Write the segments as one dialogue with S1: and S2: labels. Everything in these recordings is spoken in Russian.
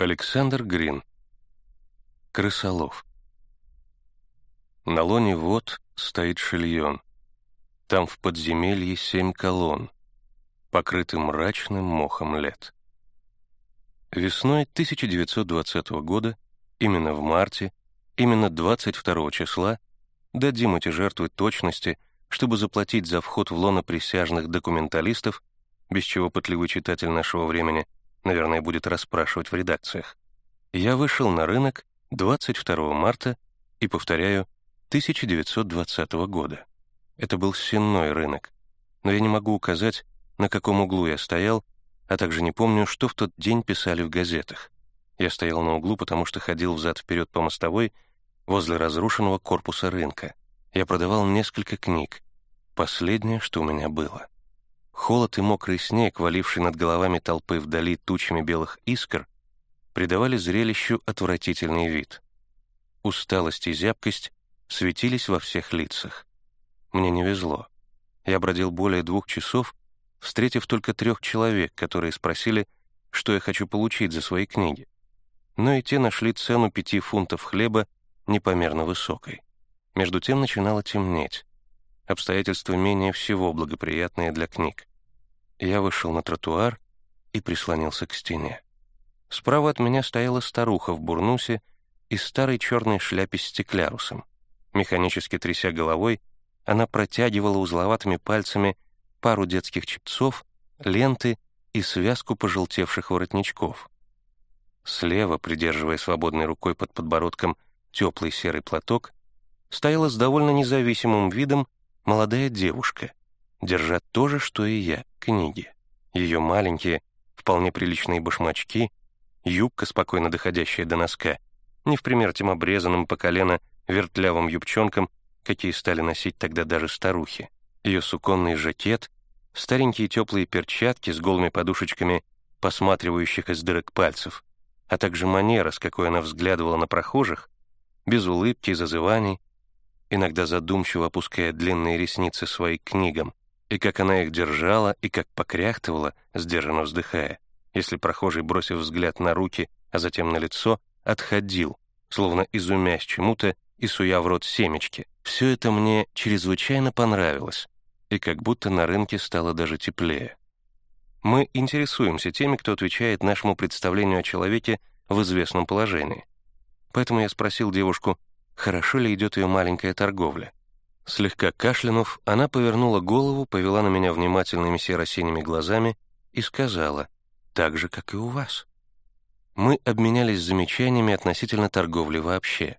S1: Александр Грин. Крысолов. На лоне вод стоит шильон. Там в подземелье семь колонн, покрыты мрачным мохом лет. Весной 1920 года, именно в марте, именно 22 числа, дадим эти жертвы точности, чтобы заплатить за вход в лоно присяжных документалистов, без чего пытливый читатель нашего времени, наверное, будет расспрашивать в редакциях. Я вышел на рынок 22 марта и, повторяю, 1920 года. Это был сенной рынок, но я не могу указать, на каком углу я стоял, а также не помню, что в тот день писали в газетах. Я стоял на углу, потому что ходил взад-вперед по мостовой возле разрушенного корпуса рынка. Я продавал несколько книг. Последнее, что у меня было. Холод и мокрый снег, валивший над головами толпы вдали тучами белых искр, придавали зрелищу отвратительный вид. Усталость и зябкость светились во всех лицах. Мне не везло. Я бродил более двух часов встретив только трех человек, которые спросили, что я хочу получить за свои книги. Но и те нашли цену пяти фунтов хлеба непомерно высокой. Между тем начинало темнеть. Обстоятельства менее всего благоприятные для книг. Я вышел на тротуар и прислонился к стене. Справа от меня стояла старуха в бурнусе и старой черной шляпе с стеклярусом. Механически тряся головой, она протягивала узловатыми пальцами пару детских чепцов, ленты и связку пожелтевших воротничков. Слева, придерживая свободной рукой под подбородком теплый серый платок, стояла с довольно независимым видом молодая девушка, держа то же, что и я, книги. Ее маленькие, вполне приличные башмачки, юбка, спокойно доходящая до носка, не в пример тем обрезанным по колено вертлявым юбчонкам, какие стали носить тогда даже старухи ее суконный жакет, старенькие теплые перчатки с голыми подушечками, посматривающих из дырок пальцев, а также манера, с какой она взглядывала на прохожих, без улыбки и зазываний, иногда задумчиво опуская длинные ресницы своим книгам, и как она их держала, и как покряхтывала, сдержанно вздыхая, если прохожий, бросив взгляд на руки, а затем на лицо, отходил, словно изумясь чему-то и суя в рот семечки. Все это мне чрезвычайно понравилось, и как будто на рынке стало даже теплее. Мы интересуемся теми, кто отвечает нашему представлению о человеке в известном положении. Поэтому я спросил девушку, хорошо ли идет ее маленькая торговля. Слегка кашлянув, она повернула голову, повела на меня внимательными серо-синими глазами и сказала, «Так же, как и у вас». Мы обменялись замечаниями относительно торговли вообще.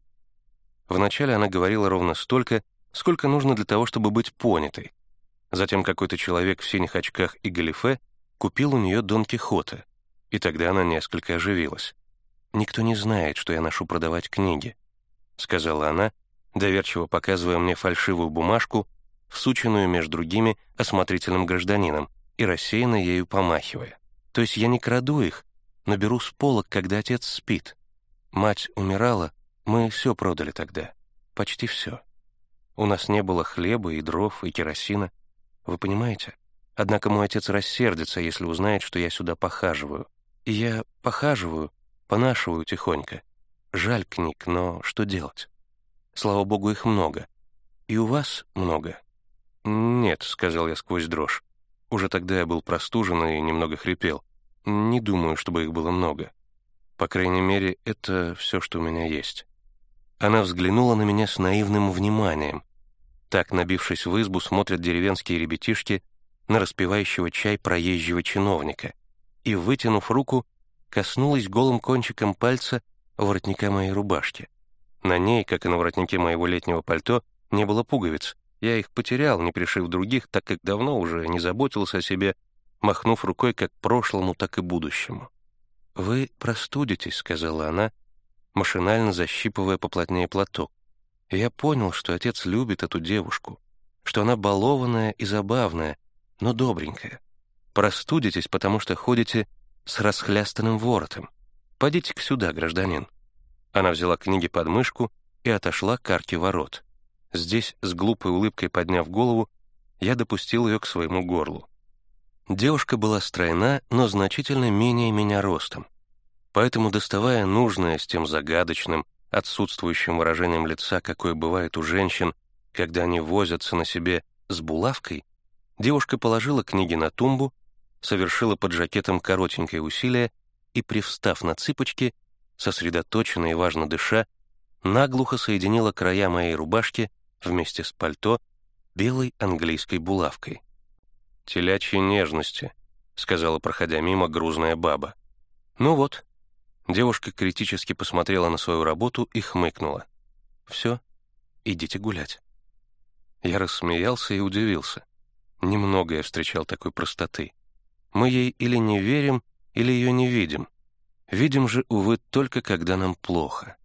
S1: Вначале она говорила ровно столько, сколько нужно для того, чтобы быть понятой, Затем какой-то человек в синих очках и галифе купил у нее Дон Кихота, и тогда она несколько оживилась. «Никто не знает, что я ношу продавать книги», — сказала она, доверчиво показывая мне фальшивую бумажку, всученную между другими осмотрительным гражданином и рассеянно ею помахивая. «То есть я не краду их, но беру с полок, когда отец спит. Мать умирала, мы все продали тогда, почти все. У нас не было хлеба и дров, и керосина. Вы понимаете? Однако мой отец рассердится, если узнает, что я сюда похаживаю. И я похаживаю, понашиваю тихонько. Жаль книг, но что делать? Слава богу, их много. И у вас много? Нет, — сказал я сквозь дрожь. Уже тогда я был простужен и немного хрипел. Не думаю, чтобы их было много. По крайней мере, это все, что у меня есть. Она взглянула на меня с наивным вниманием, так, набившись в избу, смотрят деревенские ребятишки на распивающего чай проезжего чиновника, и, вытянув руку, коснулась голым кончиком пальца воротника моей рубашки. На ней, как и на воротнике моего летнего пальто, не было пуговиц. Я их потерял, не пришив других, так как давно уже не заботился о себе, махнув рукой как прошлому, так и будущему. «Вы простудитесь», — сказала она, машинально защипывая поплотнее платок. Я понял, что отец любит эту девушку, что она балованная и забавная, но добренькая. Простудитесь, потому что ходите с расхлястанным воротом. Пойдите-ка сюда, гражданин». Она взяла книги под мышку и отошла к арке ворот. Здесь, с глупой улыбкой подняв голову, я допустил ее к своему горлу. Девушка была стройна, но значительно менее меня ростом. Поэтому, доставая нужное с тем загадочным, отсутствующим выражением лица, какое бывает у женщин, когда они возятся на себе с булавкой, девушка положила книги на тумбу, совершила под жакетом коротенькое усилие и, привстав на цыпочки, сосредоточенно и важно дыша, наглухо соединила края моей рубашки вместе с пальто белой английской булавкой. «Телячьи нежности», — сказала, проходя мимо, грузная баба. «Ну вот». Девушка критически посмотрела на свою работу и хмыкнула. «Все, идите гулять». Я рассмеялся и удивился. Немного я встречал такой простоты. Мы ей или не верим, или ее не видим. Видим же, увы, только когда нам плохо.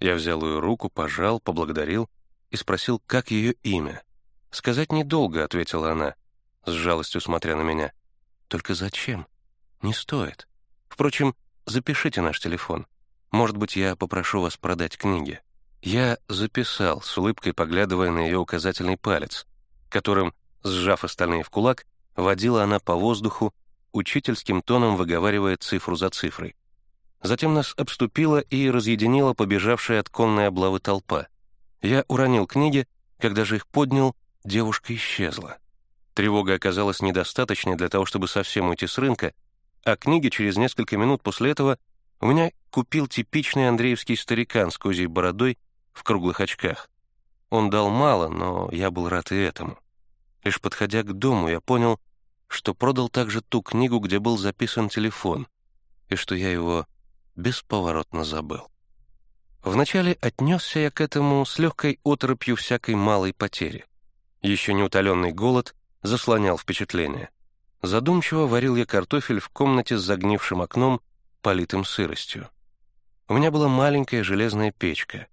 S1: Я взял ее руку, пожал, поблагодарил и спросил, как ее имя. «Сказать недолго», — ответила она, с жалостью смотря на меня. «Только зачем? Не стоит. Впрочем, запишите наш телефон. Может быть, я попрошу вас продать книги». Я записал, с улыбкой поглядывая на ее указательный палец, которым, сжав остальные в кулак, водила она по воздуху, учительским тоном выговаривая цифру за цифрой. Затем нас обступила и разъединила побежавшая от конной облавы толпа. Я уронил книги, когда же их поднял, девушка исчезла. Тревога оказалась недостаточной для того, чтобы совсем уйти с рынка, а книги через несколько минут после этого у меня купил типичный андреевский старикан с козьей бородой в круглых очках. Он дал мало, но я был рад и этому. Лишь подходя к дому, я понял, что продал также ту книгу, где был записан телефон, и что я его бесповоротно забыл. Вначале отнесся я к этому с легкой оторопью всякой малой потери. Еще неутоленный голод заслонял впечатление. Задумчиво варил я картофель в комнате с загнившим окном, политым сыростью. У меня была маленькая железная печка,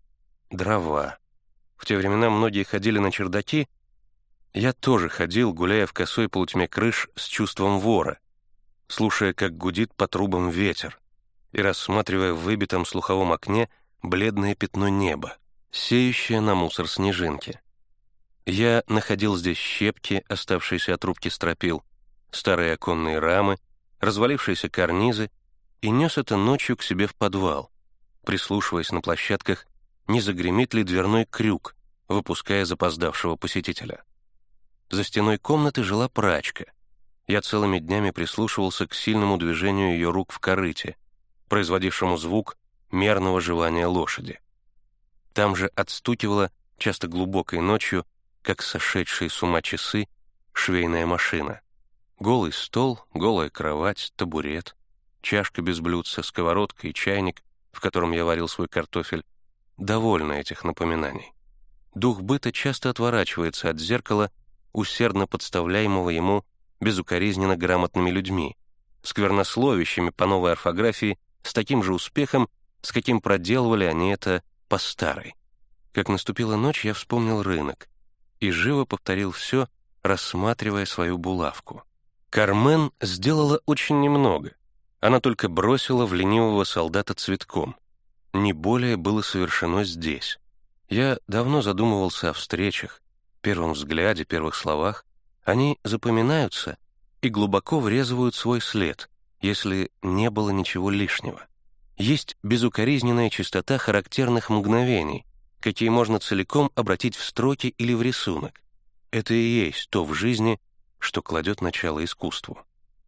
S1: дрова. В те времена многие ходили на чердаки, я тоже ходил, гуляя в косой полутьме крыш с чувством вора, слушая, как гудит по трубам ветер, и рассматривая в выбитом слуховом окне бледное пятно неба, сеющее на мусор снежинки. Я находил здесь щепки, оставшиеся от трубки стропил, старые оконные рамы, развалившиеся карнизы, и нес это ночью к себе в подвал, прислушиваясь на площадках, не загремит ли дверной крюк, выпуская запоздавшего посетителя. За стеной комнаты жила прачка. Я целыми днями прислушивался к сильному движению ее рук в корыте, производившему звук мерного жевания лошади. Там же отстукивала, часто глубокой ночью, как сошедшие с ума часы, швейная машина. Голый стол, голая кровать, табурет, чашка без блюдца, сковородка и чайник, в котором я варил свой картофель, довольны этих напоминаний. Дух быта часто отворачивается от зеркала, усердно подставляемого ему безукоризненно грамотными людьми, сквернословящими по новой орфографии с таким же успехом, с каким проделывали они это по старой. Как наступила ночь, я вспомнил рынок и живо повторил все, рассматривая свою булавку. Кармен сделала очень немного. Она только бросила в ленивого солдата цветком. Не более было совершено здесь. Я давно задумывался о встречах, первом взгляде, первых словах. Они запоминаются и глубоко врезывают свой след, если не было ничего лишнего. Есть безукоризненная чистота характерных мгновений, какие можно целиком обратить в строки или в рисунок. Это и есть то в жизни, что кладет начало искусству.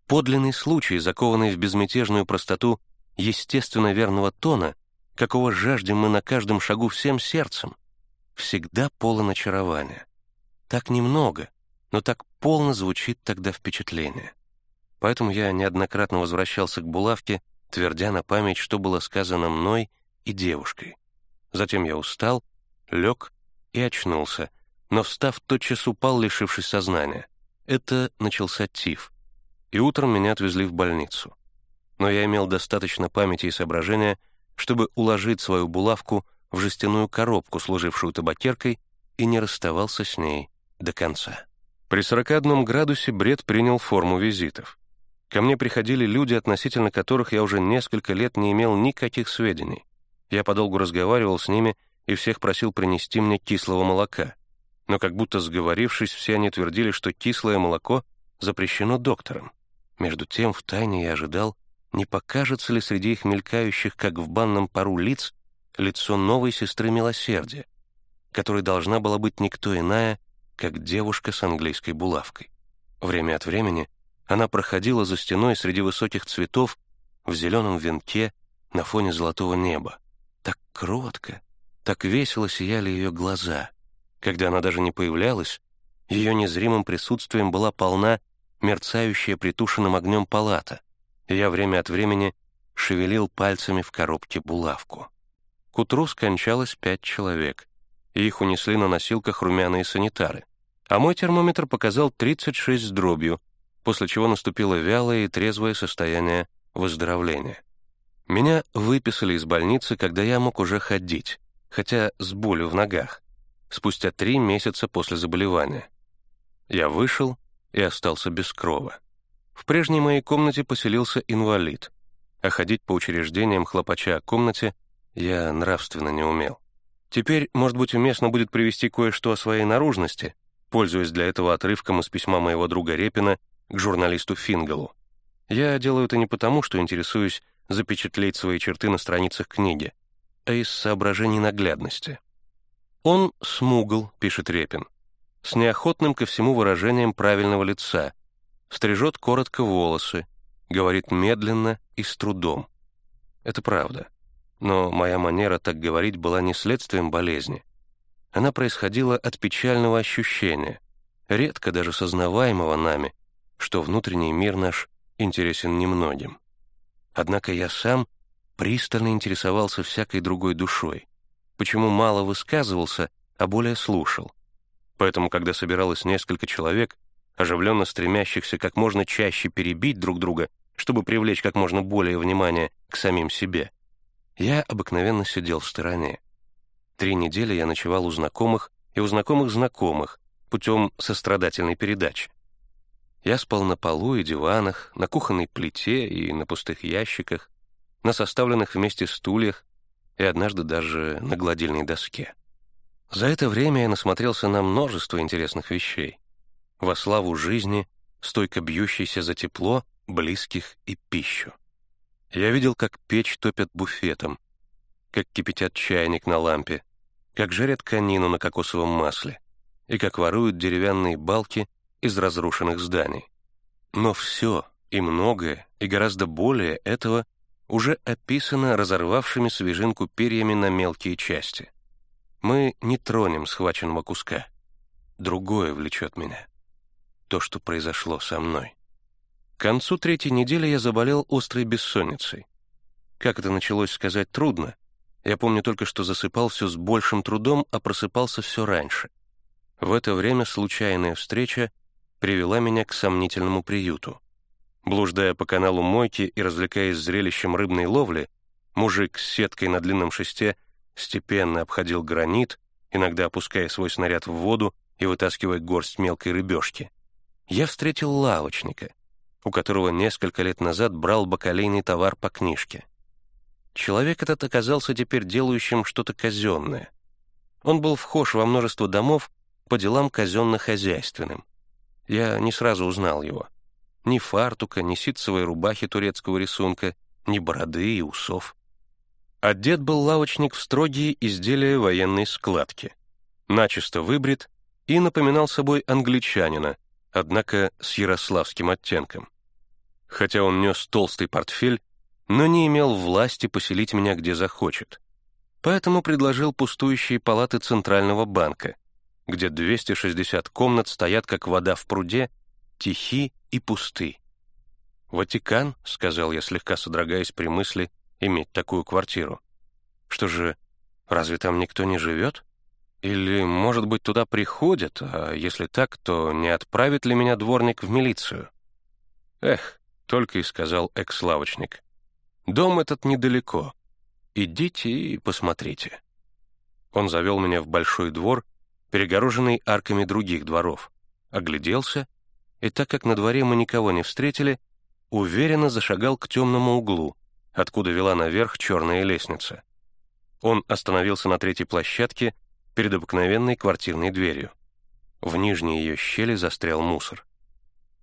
S1: Подлинный случай, закованный в безмятежную простоту естественно верного тона, какого жаждем мы на каждом шагу всем сердцем, всегда полон очарования. Так немного, но так полно звучит тогда впечатление. Поэтому я неоднократно возвращался к булавке, твердя на память, что было сказано мной и девушкой. Затем я устал, лег и очнулся, но, встав, тотчас упал, лишившись сознания. Это начался тиф, и утром меня отвезли в больницу. Но я имел достаточно памяти и соображения, чтобы уложить свою булавку в жестяную коробку, служившую табакеркой, и не расставался с ней до конца. При 41 градусе бред принял форму визитов. Ко мне приходили люди, относительно которых я уже несколько лет не имел никаких сведений. Я подолгу разговаривал с ними и всех просил принести мне кислого молока. Но как будто сговорившись, все они твердили, что кислое молоко запрещено доктором. Между тем, втайне я ожидал, не покажется ли среди их мелькающих, как в банном пару лиц, лицо новой сестры милосердия, которой должна была быть никто иная, как девушка с английской булавкой. Время от времени она проходила за стеной среди высоких цветов в зеленом венке на фоне золотого неба. Так кротко, так весело сияли ее глаза. Когда она даже не появлялась, ее незримым присутствием была полна мерцающая притушенным огнем палата, и я время от времени шевелил пальцами в коробке булавку. К утру скончалось пять человек, и их унесли на носилках румяные санитары. А мой термометр показал 36 с дробью, после чего наступило вялое и трезвое состояние выздоровления. Меня выписали из больницы, когда я мог уже ходить, хотя с болью в ногах, спустя три месяца после заболевания. Я вышел и остался без крова. В прежней моей комнате поселился инвалид, а ходить по учреждениям хлопача о комнате я нравственно не умел. Теперь, может быть, уместно будет привести кое-что о своей наружности, пользуясь для этого отрывком из письма моего друга Репина к журналисту Фингалу. Я делаю это не потому, что интересуюсь запечатлеть свои черты на страницах книги, а из соображений наглядности. «Он смугл», — пишет Репин, с неохотным ко всему выражением правильного лица, стрижет коротко волосы, говорит медленно и с трудом. Это правда. Но моя манера так говорить была не следствием болезни. Она происходила от печального ощущения, редко даже сознаваемого нами, что внутренний мир наш интересен немногим. Однако я сам пристально интересовался всякой другой душой, почему мало высказывался, а более слушал. Поэтому, когда собиралось несколько человек, оживленно стремящихся как можно чаще перебить друг друга, чтобы привлечь как можно более внимания к самим себе, я обыкновенно сидел в стороне. Три недели я ночевал у знакомых и у знакомых знакомых путем сострадательной передачи. Я спал на полу и диванах, на кухонной плите и на пустых ящиках, на составленных вместе стульях и однажды даже на гладильной доске. За это время я насмотрелся на множество интересных вещей. Во славу жизни, стойко бьющейся за тепло, близких и пищу. Я видел, как печь топят буфетом, как кипятят чайник на лампе, как жарят конину на кокосовом масле и как воруют деревянные балки из разрушенных зданий. Но все, и многое, и гораздо более этого уже описано разорвавшими свежинку перьями на мелкие части — мы не тронем схваченного куска. Другое влечет меня. То, что произошло со мной. К концу третьей недели я заболел острой бессонницей. Как это началось сказать трудно. Я помню только, что засыпал все с большим трудом, а просыпался все раньше. В это время случайная встреча привела меня к сомнительному приюту. Блуждая по каналу Мойки и развлекаясь зрелищем рыбной ловли, мужик с сеткой на длинном шесте степенно обходил гранит, иногда опуская свой снаряд в воду и вытаскивая горсть мелкой рыбешки. Я встретил лавочника, у которого несколько лет назад брал бакалейный товар по книжке. Человек этот оказался теперь делающим что-то казенное. Он был вхож во множество домов по делам казенно-хозяйственным. Я не сразу узнал его. Ни фартука, ни ситцевой рубахи турецкого рисунка, ни бороды и усов. Одет был лавочник в строгие изделия военной складки, начисто выбрит и напоминал собой англичанина, однако с ярославским оттенком. Хотя он нес толстый портфель, но не имел власти поселить меня где захочет. Поэтому предложил пустующие палаты Центрального банка, где 260 комнат стоят как вода в пруде, тихи и пусты. «Ватикан», — сказал я, слегка содрогаясь при мысли, иметь такую квартиру. Что же, разве там никто не живет? Или, может быть, туда приходят, а если так, то не отправит ли меня дворник в милицию? Эх, только и сказал экс-лавочник. Дом этот недалеко. Идите и посмотрите. Он завел меня в большой двор, перегороженный арками других дворов, огляделся, и так как на дворе мы никого не встретили, уверенно зашагал к темному углу, откуда вела наверх черная лестница. Он остановился на третьей площадке перед обыкновенной квартирной дверью. В нижней ее щели застрял мусор.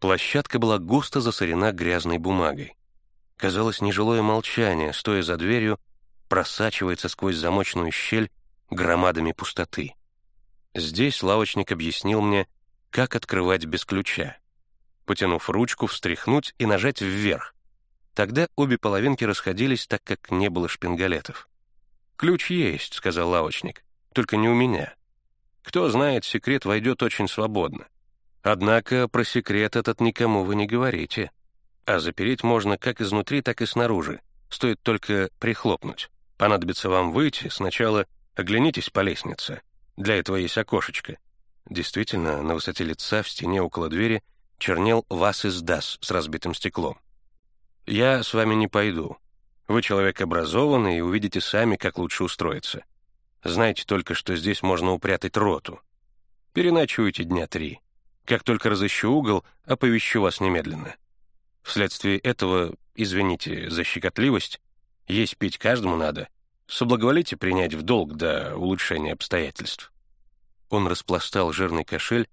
S1: Площадка была густо засорена грязной бумагой. Казалось, нежилое молчание, стоя за дверью, просачивается сквозь замочную щель громадами пустоты. Здесь лавочник объяснил мне, как открывать без ключа. Потянув ручку, встряхнуть и нажать вверх. Тогда обе половинки расходились, так как не было шпингалетов. «Ключ есть», — сказал лавочник, — «только не у меня. Кто знает, секрет войдет очень свободно. Однако про секрет этот никому вы не говорите. А запереть можно как изнутри, так и снаружи. Стоит только прихлопнуть. Понадобится вам выйти, сначала оглянитесь по лестнице. Для этого есть окошечко. Действительно, на высоте лица в стене около двери чернел «Вас из ДАС» с разбитым стеклом. «Я с вами не пойду. Вы человек образованный и увидите сами, как лучше устроиться. Знаете только, что здесь можно упрятать роту. Переночуйте дня три. Как только разыщу угол, оповещу вас немедленно. Вследствие этого, извините за щекотливость, есть пить каждому надо. Соблаговолите принять в долг до улучшения обстоятельств». Он распластал жирный кошель,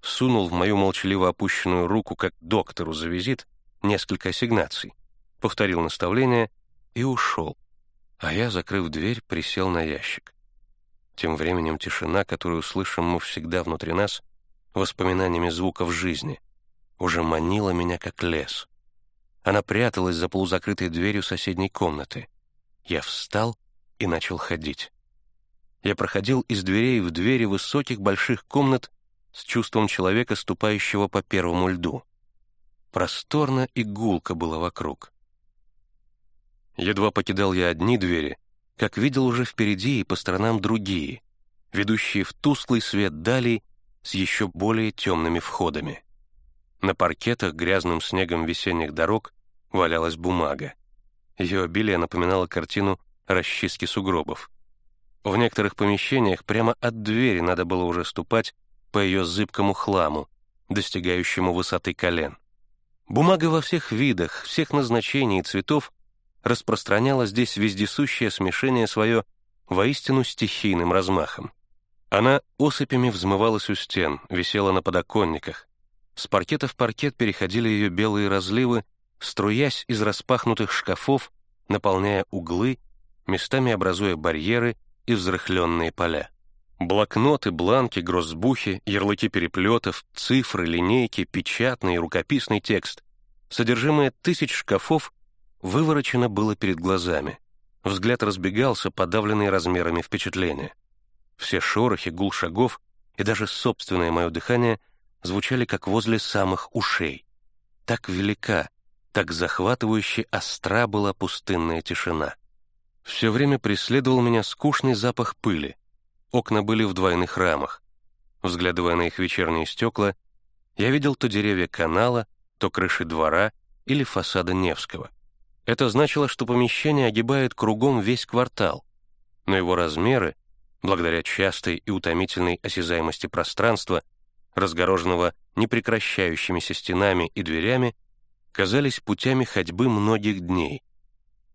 S1: сунул в мою молчаливо опущенную руку, как доктору за визит, несколько ассигнаций, повторил наставление и ушел. А я, закрыв дверь, присел на ящик. Тем временем тишина, которую слышим мы всегда внутри нас, воспоминаниями звуков жизни, уже манила меня как лес. Она пряталась за полузакрытой дверью соседней комнаты. Я встал и начал ходить. Я проходил из дверей в двери высоких больших комнат с чувством человека, ступающего по первому льду. Просторно и гулко было вокруг. Едва покидал я одни двери, как видел уже впереди и по сторонам другие, ведущие в тусклый свет далей с еще более темными входами. На паркетах грязным снегом весенних дорог валялась бумага. Ее обилие напоминало картину расчистки сугробов. В некоторых помещениях прямо от двери надо было уже ступать по ее зыбкому хламу, достигающему высоты колен. Бумага во всех видах, всех назначений и цветов распространяла здесь вездесущее смешение свое воистину стихийным размахом. Она осыпями взмывалась у стен, висела на подоконниках. С паркета в паркет переходили ее белые разливы, струясь из распахнутых шкафов, наполняя углы, местами образуя барьеры и взрыхленные поля. Блокноты, бланки, гроссбухи, ярлыки переплетов, цифры, линейки, печатный и рукописный текст. Содержимое тысяч шкафов выворочено было перед глазами. Взгляд разбегался, подавленный размерами впечатления. Все шорохи, гул шагов и даже собственное мое дыхание звучали как возле самых ушей. Так велика, так захватывающе остра была пустынная тишина. Все время преследовал меня скучный запах пыли. Окна были в двойных рамах. Взглядывая на их вечерние стекла, я видел то деревья канала, то крыши двора или фасада Невского. Это значило, что помещение огибает кругом весь квартал, но его размеры, благодаря частой и утомительной осязаемости пространства, разгороженного непрекращающимися стенами и дверями, казались путями ходьбы многих дней.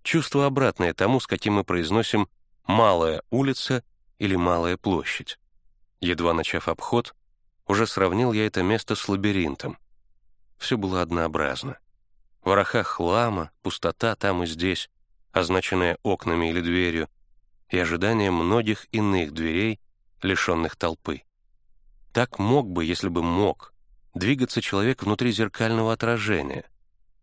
S1: Чувство обратное тому, с каким мы произносим «малая улица» или «малая площадь». Едва начав обход, уже сравнил я это место с лабиринтом. Все было однообразно. Вороха хлама, пустота там и здесь, означенная окнами или дверью, и ожидание многих иных дверей, лишенных толпы. Так мог бы, если бы мог, двигаться человек внутри зеркального отражения,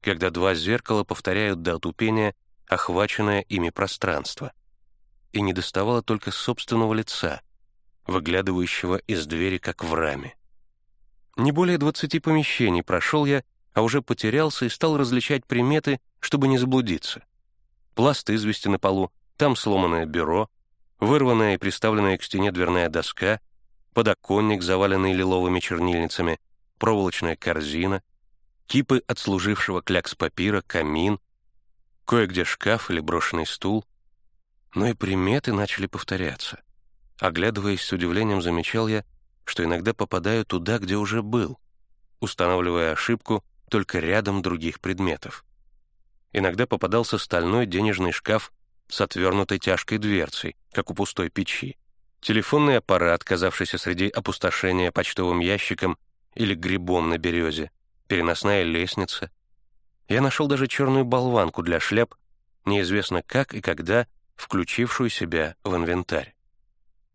S1: когда два зеркала повторяют до отупения охваченное ими пространство. И не доставало только собственного лица, выглядывающего из двери, как в раме. Не более двадцати помещений прошел я, а уже потерялся и стал различать приметы, чтобы не заблудиться. Пласт извести на полу, там сломанное бюро, вырванная и приставленная к стене дверная доска, подоконник, заваленный лиловыми чернильницами, проволочная корзина, кипы отслужившего клякс папира, камин, кое-где шкаф или брошенный стул. Но и приметы начали повторяться. Оглядываясь с удивлением, замечал я, что иногда попадаю туда, где уже был, устанавливая ошибку только рядом других предметов. Иногда попадался стальной денежный шкаф с отвернутой тяжкой дверцей, как у пустой печи, телефонный аппарат, казавшийся среди опустошения почтовым ящиком или грибом на березе, переносная лестница. Я нашел даже черную болванку для шляп, неизвестно как и когда, включившую себя в инвентарь.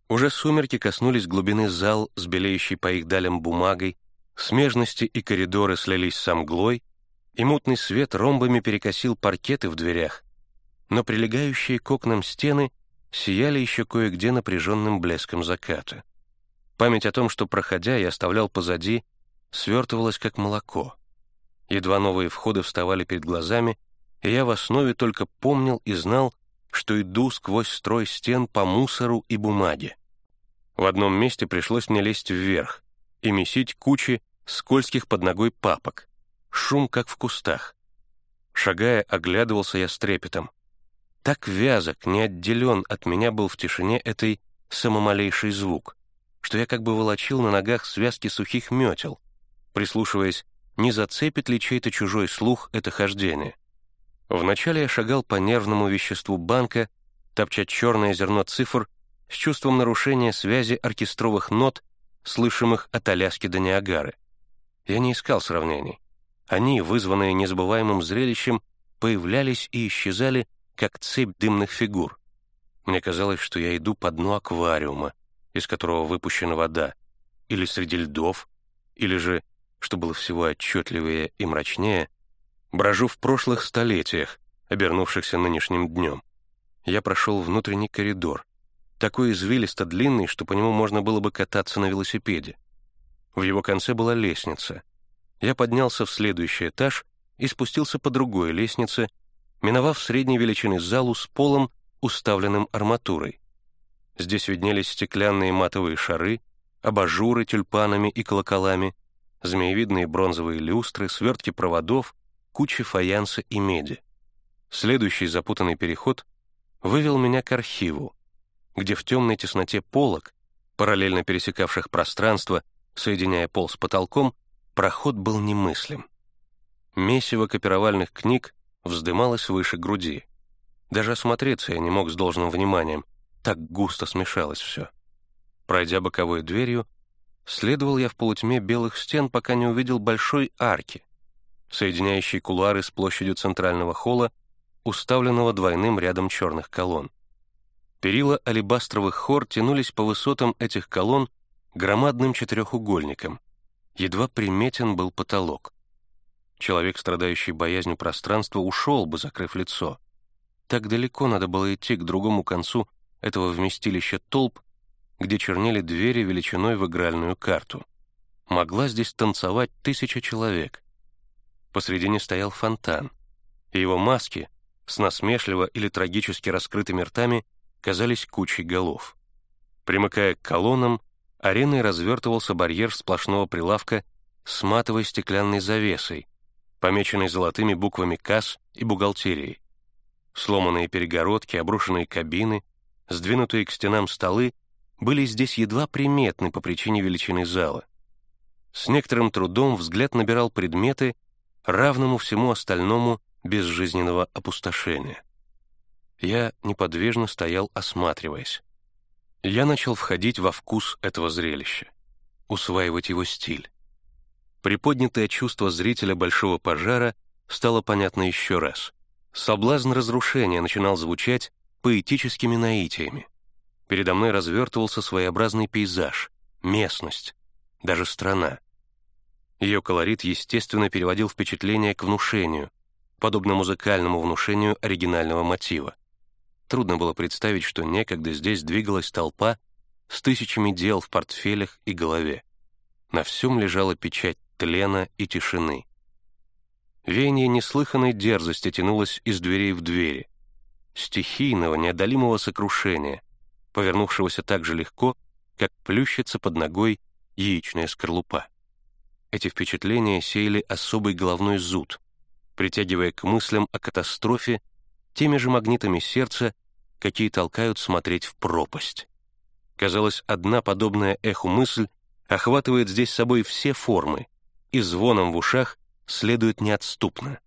S1: Уже сумерки коснулись глубины зал с белеющей по их далям бумагой, смежности и коридоры слились с мглой, и мутный свет ромбами перекосил паркеты в дверях, но прилегающие к окнам стены сияли еще кое-где напряженным блеском заката. Память о том, что, проходя, я оставлял позади, свертывалась как молоко. Едва новые входы вставали перед глазами, и я в основе только помнил и знал, что иду сквозь строй стен по мусору и бумаге. В одном месте пришлось мне лезть вверх и месить кучи скользких под ногой папок. Шум, как в кустах. Шагая, оглядывался я с трепетом. Так вязок, не отделен от меня был в тишине этой самомалейший звук, что я как бы волочил на ногах связки сухих метел, прислушиваясь, не зацепит ли чей-то чужой слух это хождение. Вначале я шагал по нервному веществу банка, топча черное зерно цифр с чувством нарушения связи оркестровых нот, слышимых от Аляски до Ниагары. Я не искал сравнений. Они, вызванные незабываемым зрелищем, появлялись и исчезали, как цепь дымных фигур. Мне казалось, что я иду по дну аквариума, из которого выпущена вода, или среди льдов, или же, что было всего отчетливее и мрачнее, брожу в прошлых столетиях, обернувшихся нынешним днем. Я прошел внутренний коридор, такой извилисто длинный, что по нему можно было бы кататься на велосипеде. В его конце была лестница. Я поднялся в следующий этаж и спустился по другой лестнице, миновав средней величины залу с полом, уставленным арматурой. Здесь виднелись стеклянные матовые шары, абажуры тюльпанами и колоколами, змеевидные бронзовые люстры, свертки проводов, кучи фаянса и меди. Следующий запутанный переход вывел меня к архиву, где в темной тесноте полок, параллельно пересекавших пространство, соединяя пол с потолком, проход был немыслим. Месиво копировальных книг вздымалось выше груди. Даже осмотреться я не мог с должным вниманием, так густо смешалось все. Пройдя боковой дверью, следовал я в полутьме белых стен, пока не увидел большой арки, соединяющей кулуары с площадью центрального холла, уставленного двойным рядом черных колонн. Перила алебастровых хор тянулись по высотам этих колонн громадным четырехугольником. Едва приметен был потолок. Человек, страдающий боязнью пространства, ушел бы, закрыв лицо. Так далеко надо было идти к другому концу этого вместилища толп, где чернели двери величиной в игральную карту. Могла здесь танцевать тысяча человек. Посредине стоял фонтан, и его маски, с насмешливо или трагически раскрытыми ртами, казались кучей голов. Примыкая к колоннам, ареной развертывался барьер сплошного прилавка с матовой стеклянной завесой, помеченной золотыми буквами касс и бухгалтерии. Сломанные перегородки, обрушенные кабины, сдвинутые к стенам столы были здесь едва приметны по причине величины зала. С некоторым трудом взгляд набирал предметы, равному всему остальному безжизненного опустошения. Я неподвижно стоял, осматриваясь. Я начал входить во вкус этого зрелища, усваивать его стиль. Приподнятое чувство зрителя большого пожара стало понятно еще раз. Соблазн разрушения начинал звучать поэтическими наитиями. Передо мной развертывался своеобразный пейзаж, местность, даже страна. Ее колорит, естественно, переводил впечатление к внушению, подобно музыкальному внушению оригинального мотива. Трудно было представить, что некогда здесь двигалась толпа с тысячами дел в портфелях и голове. На всем лежала печать тлена и тишины. Веяние неслыханной дерзости тянулось из дверей в двери, стихийного, неодолимого сокрушения, повернувшегося так же легко, как плющится под ногой яичная скорлупа. Эти впечатления сеяли особый головной зуд, притягивая к мыслям о катастрофе теми же магнитами сердца, какие толкают смотреть в пропасть. Казалось, одна подобная эху мысль охватывает здесь собой все формы, и звоном в ушах следует неотступно.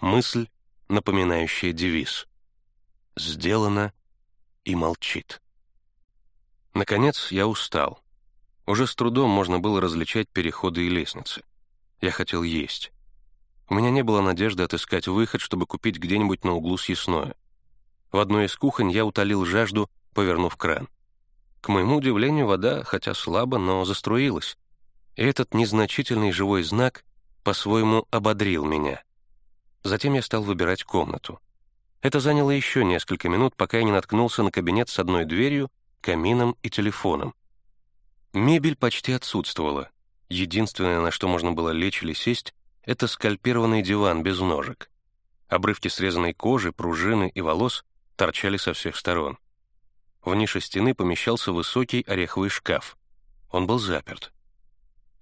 S1: Мысль, напоминающая девиз. Сделано и молчит. Наконец, я устал. Уже с трудом можно было различать переходы и лестницы. Я хотел есть. У меня не было надежды отыскать выход, чтобы купить где-нибудь на углу съестное. В одной из кухонь я утолил жажду, повернув кран. К моему удивлению, вода, хотя слабо, но заструилась. Этот незначительный живой знак по-своему ободрил меня. Затем я стал выбирать комнату. Это заняло еще несколько минут, пока я не наткнулся на кабинет с одной дверью, камином и телефоном. Мебель почти отсутствовала. Единственное, на что можно было лечь или сесть, это скальпированный диван без ножек. Обрывки срезанной кожи, пружины и волос торчали со всех сторон. В нише стены помещался высокий ореховый шкаф. Он был заперт.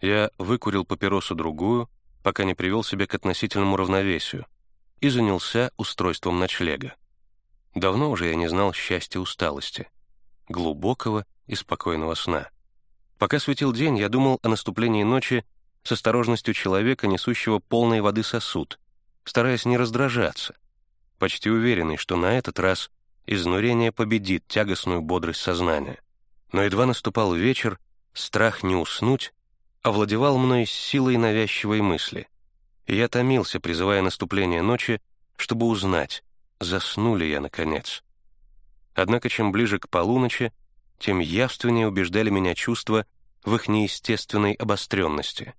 S1: Я выкурил папиросу другую, пока не привел себя к относительному равновесию, и занялся устройством ночлега. Давно уже я не знал счастья усталости, глубокого и спокойного сна. Пока светил день, я думал о наступлении ночи с осторожностью человека, несущего полной воды сосуд, стараясь не раздражаться, почти уверенный, что на этот раз изнурение победит тягостную бодрость сознания. Но едва наступал вечер, страх не уснуть овладевал мной силой навязчивой мысли, я томился, призывая наступление ночи, чтобы узнать, засну ли я наконец. Однако чем ближе к полуночи, тем явственнее убеждали меня чувства в их неестественной обостренности.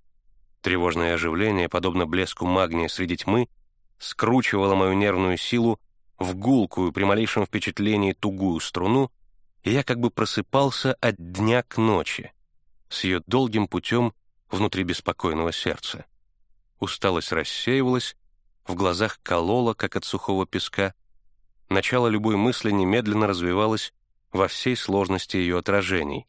S1: Тревожное оживление, подобно блеску магния среди тьмы, скручивало мою нервную силу в гулкую при малейшем впечатлении тугую струну, и я как бы просыпался от дня к ночи, с ее долгим путем внутри беспокойного сердца. Усталость рассеивалась, в глазах колола, как от сухого песка. Начало любой мысли немедленно развивалось во всей сложности ее отражений,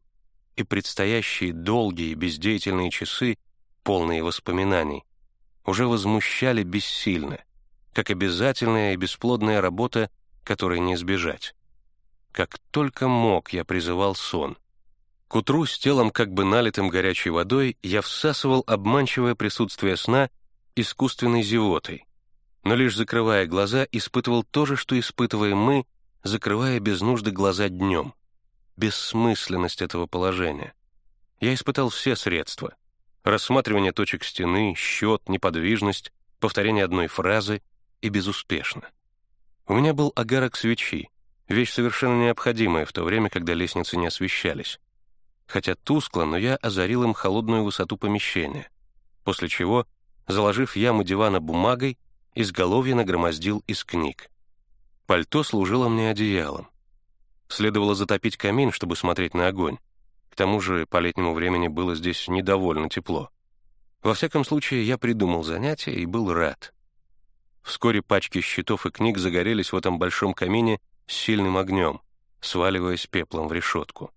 S1: и предстоящие долгие бездеятельные часы, полные воспоминаний, уже возмущали бессильно, как обязательная и бесплодная работа, которой не избежать. Как только мог, я призывал сон. Утру с телом как бы налитым горячей водой я всасывал обманчивое присутствие сна искусственной зевотой, но лишь закрывая глаза, испытывал то же, что испытываем мы, закрывая без нужды глаза днем. Бессмысленность этого положения. Я испытал все средства. Рассматривание точек стены, счет, неподвижность, повторение одной фразы и безуспешно. У меня был агарок свечи, вещь совершенно необходимая в то время, когда лестницы не освещались хотя тускло, но я озарил им холодную высоту помещения, после чего, заложив яму дивана бумагой, изголовье нагромоздил из книг. Пальто служило мне одеялом. Следовало затопить камин, чтобы смотреть на огонь. К тому же по летнему времени было здесь недовольно тепло. Во всяком случае, я придумал занятие и был рад. Вскоре пачки счетов и книг загорелись в этом большом камине с сильным огнем, сваливаясь пеплом в решетку.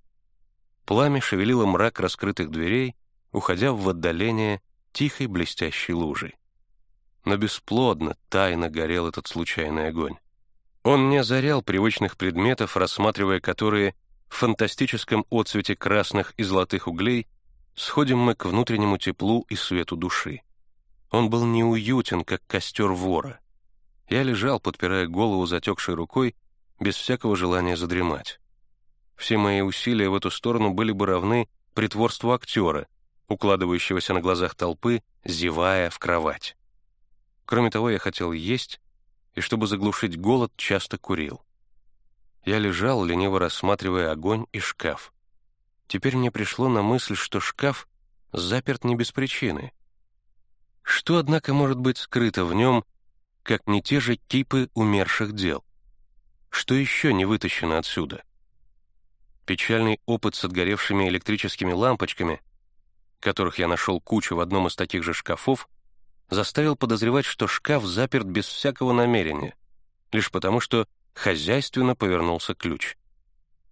S1: Пламя шевелило мрак раскрытых дверей, уходя в отдаление тихой блестящей лужей. Но бесплодно, тайно горел этот случайный огонь. Он не озарял привычных предметов, рассматривая которые в фантастическом отцвете красных и золотых углей сходим мы к внутреннему теплу и свету души. Он был неуютен, как костер вора. Я лежал, подпирая голову затекшей рукой, без всякого желания задремать. Все мои усилия в эту сторону были бы равны притворству актера, укладывающегося на глазах толпы, зевая в кровать. Кроме того, я хотел есть, и чтобы заглушить голод, часто курил. Я лежал, лениво рассматривая огонь и шкаф. Теперь мне пришло на мысль, что шкаф заперт не без причины. Что, однако, может быть скрыто в нем, как не те же кипы умерших дел? Что еще не вытащено отсюда? Печальный опыт с отгоревшими электрическими лампочками, которых я нашел кучу в одном из таких же шкафов, заставил подозревать, что шкаф заперт без всякого намерения, лишь потому что хозяйственно повернулся ключ.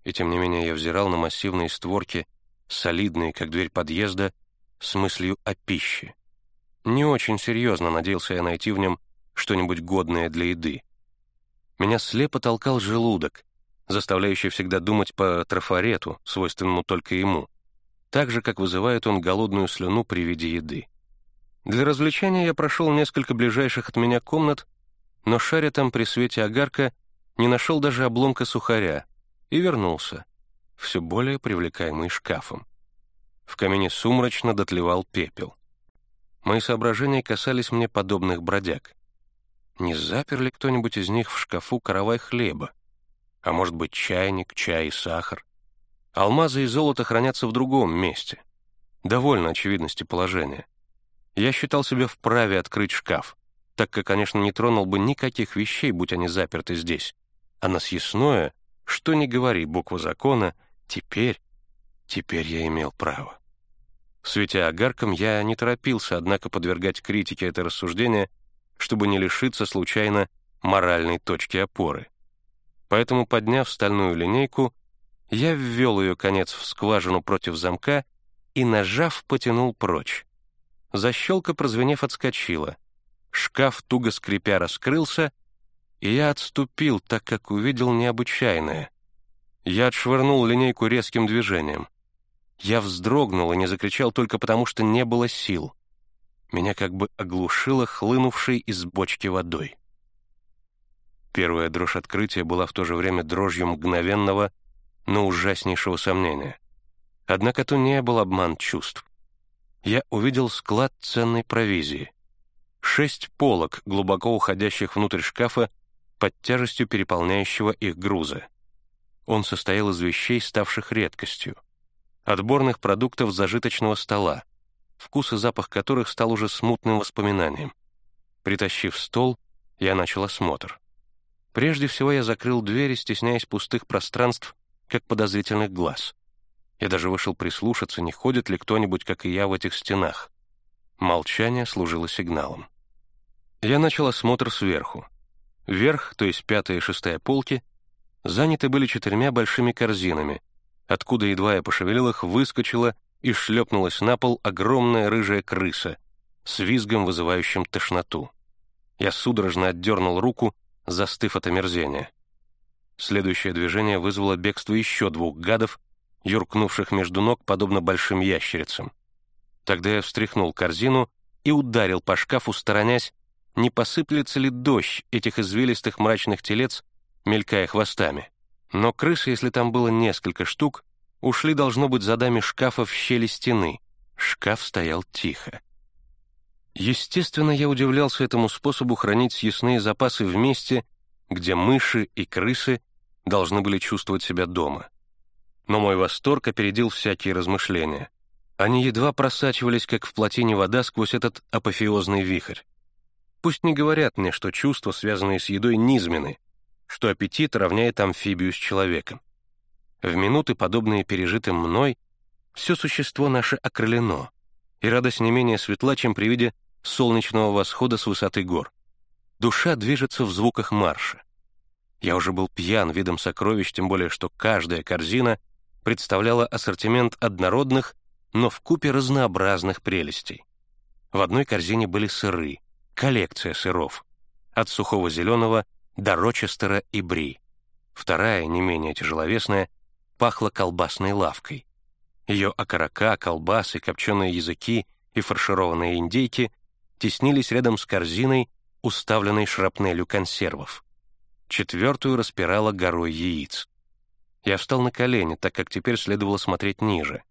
S1: И тем не менее я взирал на массивные створки, солидные, как дверь подъезда, с мыслью о пище. Не очень серьезно надеялся я найти в нем что-нибудь годное для еды. Меня слепо толкал желудок, заставляющий всегда думать по трафарету, свойственному только ему, так же, как вызывает он голодную слюну при виде еды. Для развлечения я прошел несколько ближайших от меня комнат, но шаря там при свете огарка не нашел даже обломка сухаря и вернулся, все более привлекаемый шкафом. В камине сумрачно дотлевал пепел. Мои соображения касались мне подобных бродяг. Не запер ли кто-нибудь из них в шкафу каравай хлеба? А может быть, чайник, чай и сахар? Алмазы и золото хранятся в другом месте. Довольно очевидности положения. Я считал себя вправе открыть шкаф, так как, конечно, не тронул бы никаких вещей, будь они заперты здесь. А на съестное, что ни говори, буква закона, теперь, теперь я имел право. Светя огарком, я не торопился, однако, подвергать критике это рассуждение, чтобы не лишиться случайно моральной точки опоры. Поэтому, подняв стальную линейку, я ввел ее конец в скважину против замка и, нажав, потянул прочь. Защелка, прозвенев, отскочила. Шкаф, туго скрипя, раскрылся, и я отступил, так как увидел необычайное. Я отшвырнул линейку резким движением. Я вздрогнул и не закричал только потому, что не было сил. Меня как бы оглушило хлынувшей из бочки водой. Первая дрожь открытия была в то же время дрожью мгновенного, но ужаснейшего сомнения. Однако то не был обман чувств. Я увидел склад ценной провизии. Шесть полок, глубоко уходящих внутрь шкафа, под тяжестью переполняющего их груза. Он состоял из вещей, ставших редкостью отборных продуктов зажиточного стола, вкус и запах которых стал уже смутным воспоминанием. Притащив стол, я начал осмотр. Прежде всего я закрыл двери, стесняясь пустых пространств, как подозрительных глаз. Я даже вышел прислушаться, не ходит ли кто-нибудь, как и я, в этих стенах. Молчание служило сигналом. Я начал осмотр сверху. Верх, то есть пятая и шестая полки, заняты были четырьмя большими корзинами, откуда едва я пошевелил их, выскочила и шлепнулась на пол огромная рыжая крыса с визгом, вызывающим тошноту. Я судорожно отдернул руку, застыв от омерзения. Следующее движение вызвало бегство еще двух гадов, юркнувших между ног, подобно большим ящерицам. Тогда я встряхнул корзину и ударил по шкафу, сторонясь, не посыплется ли дождь этих извилистых мрачных телец, мелькая хвостами. Но крысы, если там было несколько штук, ушли, должно быть, за дами шкафа в щели стены. Шкаф стоял тихо. Естественно, я удивлялся этому способу хранить съестные запасы в месте, где мыши и крысы должны были чувствовать себя дома. Но мой восторг опередил всякие размышления. Они едва просачивались, как в плотине вода, сквозь этот апофеозный вихрь. Пусть не говорят мне, что чувства, связанные с едой, низменны, что аппетит равняет амфибию с человеком. В минуты, подобные пережитым мной, все существо наше окрылено, и радость не менее светла, чем при виде солнечного восхода с высоты гор. Душа движется в звуках марша. Я уже был пьян видом сокровищ, тем более что каждая корзина представляла ассортимент однородных, но в купе разнообразных прелестей. В одной корзине были сыры, коллекция сыров, от сухого зеленого до Рочестера и Бри. Вторая, не менее тяжеловесная, пахла колбасной лавкой. Ее окорока, колбасы, копченые языки и фаршированные индейки теснились рядом с корзиной, уставленной шрапнелью консервов. Четвертую распирала горой яиц. Я встал на колени, так как теперь следовало смотреть ниже.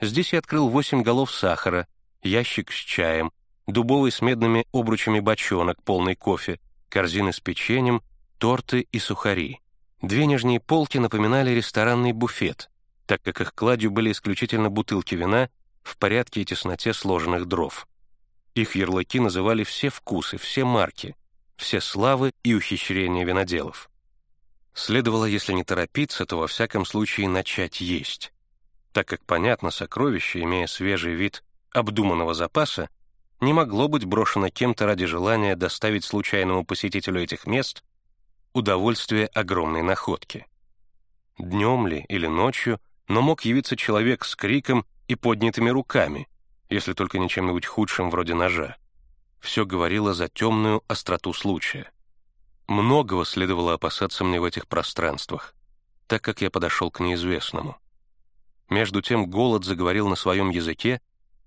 S1: Здесь я открыл восемь голов сахара, ящик с чаем, дубовый с медными обручами бочонок, полный кофе, корзины с печеньем, торты и сухари. Две нижние полки напоминали ресторанный буфет, так как их кладью были исключительно бутылки вина в порядке и тесноте сложенных дров. Их ярлыки называли все вкусы, все марки, все славы и ухищрения виноделов. Следовало, если не торопиться, то во всяком случае начать есть, так как, понятно, сокровище, имея свежий вид обдуманного запаса, не могло быть брошено кем-то ради желания доставить случайному посетителю этих мест удовольствие огромной находки. Днем ли или ночью, но мог явиться человек с криком и поднятыми руками, если только не чем-нибудь худшим вроде ножа. Все говорило за темную остроту случая. Многого следовало опасаться мне в этих пространствах, так как я подошел к неизвестному. Между тем голод заговорил на своем языке,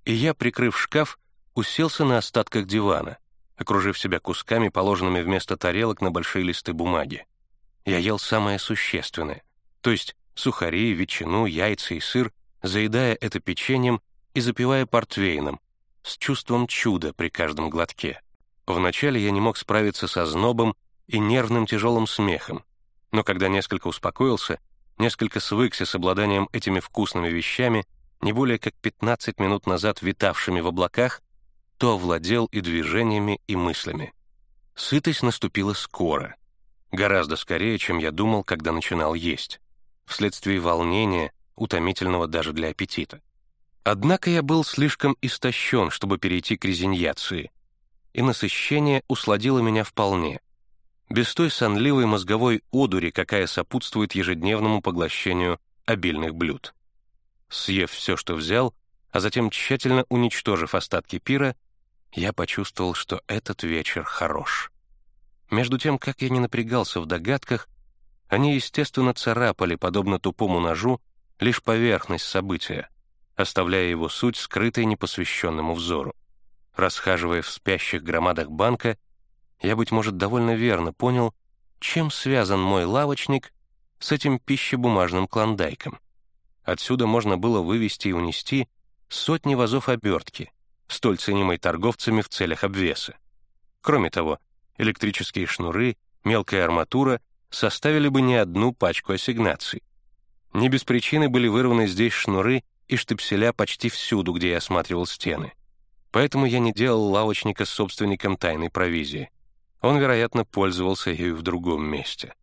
S1: и я, прикрыв шкаф, уселся на остатках дивана, окружив себя кусками, положенными вместо тарелок на большие листы бумаги. Я ел самое существенное, то есть сухари, ветчину, яйца и сыр, заедая это печеньем и запивая портвейном, с чувством чуда при каждом глотке. Вначале я не мог справиться со знобом и нервным тяжелым смехом, но когда несколько успокоился, несколько свыкся с обладанием этими вкусными вещами, не более как 15 минут назад витавшими в облаках, то овладел и движениями, и мыслями. Сытость наступила скоро, гораздо скорее, чем я думал, когда начинал есть, вследствие волнения, утомительного даже для аппетита. Однако я был слишком истощен, чтобы перейти к резиньяции, и насыщение усладило меня вполне, без той сонливой мозговой одури, какая сопутствует ежедневному поглощению обильных блюд. Съев все, что взял, а затем тщательно уничтожив остатки пира, я почувствовал, что этот вечер хорош. Между тем, как я не напрягался в догадках, они, естественно, царапали, подобно тупому ножу, лишь поверхность события, оставляя его суть скрытой непосвященному взору. Расхаживая в спящих громадах банка, я, быть может, довольно верно понял, чем связан мой лавочник с этим пищебумажным клондайком. Отсюда можно было вывести и унести сотни вазов обертки, столь ценимой торговцами в целях обвеса. Кроме того, электрические шнуры, мелкая арматура составили бы не одну пачку ассигнаций. Не без причины были вырваны здесь шнуры и штепселя почти всюду, где я осматривал стены. Поэтому я не делал лавочника собственником тайной провизии. Он, вероятно, пользовался ею в другом месте.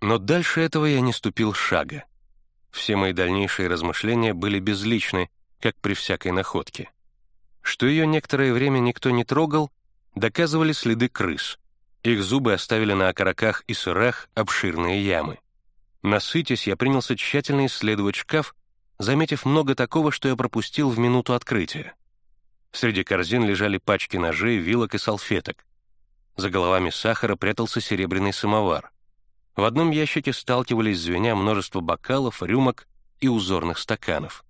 S1: Но дальше этого я не ступил шага. Все мои дальнейшие размышления были безличны, как при всякой находке. Что ее некоторое время никто не трогал, доказывали следы крыс. Их зубы оставили на окороках и сырах обширные ямы. Насытясь, я принялся тщательно исследовать шкаф, заметив много такого, что я пропустил в минуту открытия. Среди корзин лежали пачки ножей, вилок и салфеток. За головами сахара прятался серебряный самовар. В одном ящике сталкивались звеня множество бокалов, рюмок и узорных стаканов.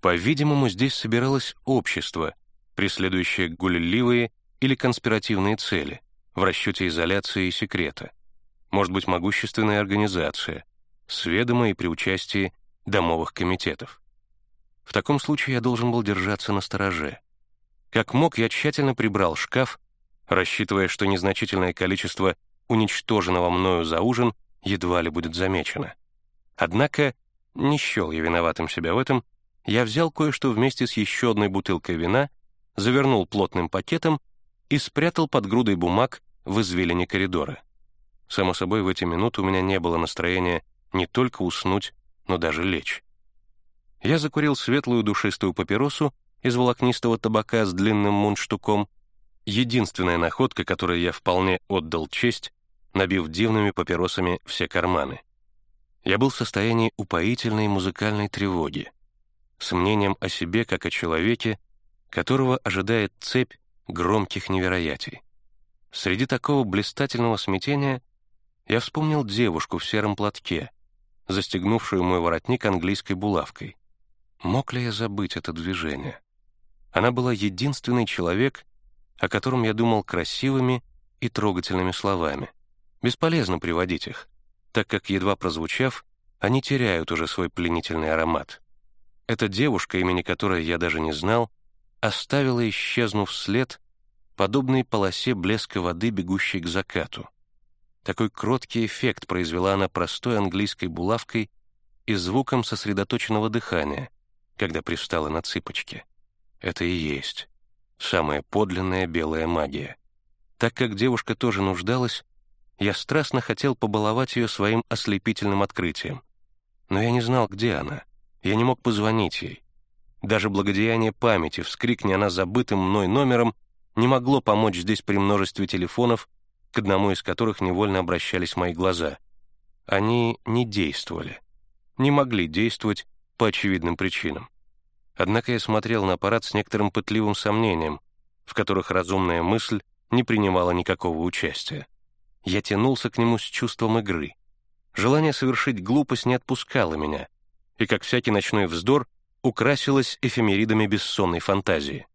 S1: По-видимому, здесь собиралось общество, преследующее гулливые или конспиративные цели в расчете изоляции и секрета. Может быть, могущественная организация, с и при участии домовых комитетов. В таком случае я должен был держаться на стороже. Как мог, я тщательно прибрал шкаф, рассчитывая, что незначительное количество уничтоженного мною за ужин едва ли будет замечено. Однако, не счел я виноватым себя в этом, я взял кое-что вместе с еще одной бутылкой вина, завернул плотным пакетом и спрятал под грудой бумаг в извилине коридора. Само собой, в эти минуты у меня не было настроения не только уснуть, но даже лечь. Я закурил светлую душистую папиросу из волокнистого табака с длинным мундштуком, единственная находка, которой я вполне отдал честь, набив дивными папиросами все карманы. Я был в состоянии упоительной музыкальной тревоги, с мнением о себе как о человеке, которого ожидает цепь громких невероятий. Среди такого блистательного смятения я вспомнил девушку в сером платке, застегнувшую мой воротник английской булавкой. Мог ли я забыть это движение? Она была единственный человек, о котором я думал красивыми и трогательными словами. Бесполезно приводить их, так как, едва прозвучав, они теряют уже свой пленительный аромат. Эта девушка, имени которой я даже не знал, оставила, исчезнув след, подобный полосе блеска воды, бегущей к закату. Такой кроткий эффект произвела она простой английской булавкой и звуком сосредоточенного дыхания, когда пристала на цыпочки. Это и есть самая подлинная белая магия. Так как девушка тоже нуждалась, я страстно хотел побаловать ее своим ослепительным открытием. Но я не знал, где она. Я не мог позвонить ей. Даже благодеяние памяти, вскрикни она забытым мной номером, не могло помочь здесь при множестве телефонов, к одному из которых невольно обращались мои глаза. Они не действовали. Не могли действовать по очевидным причинам. Однако я смотрел на аппарат с некоторым пытливым сомнением, в которых разумная мысль не принимала никакого участия. Я тянулся к нему с чувством игры. Желание совершить глупость не отпускало меня, и, как всякий ночной вздор, украсилось эфемеридами бессонной фантазии.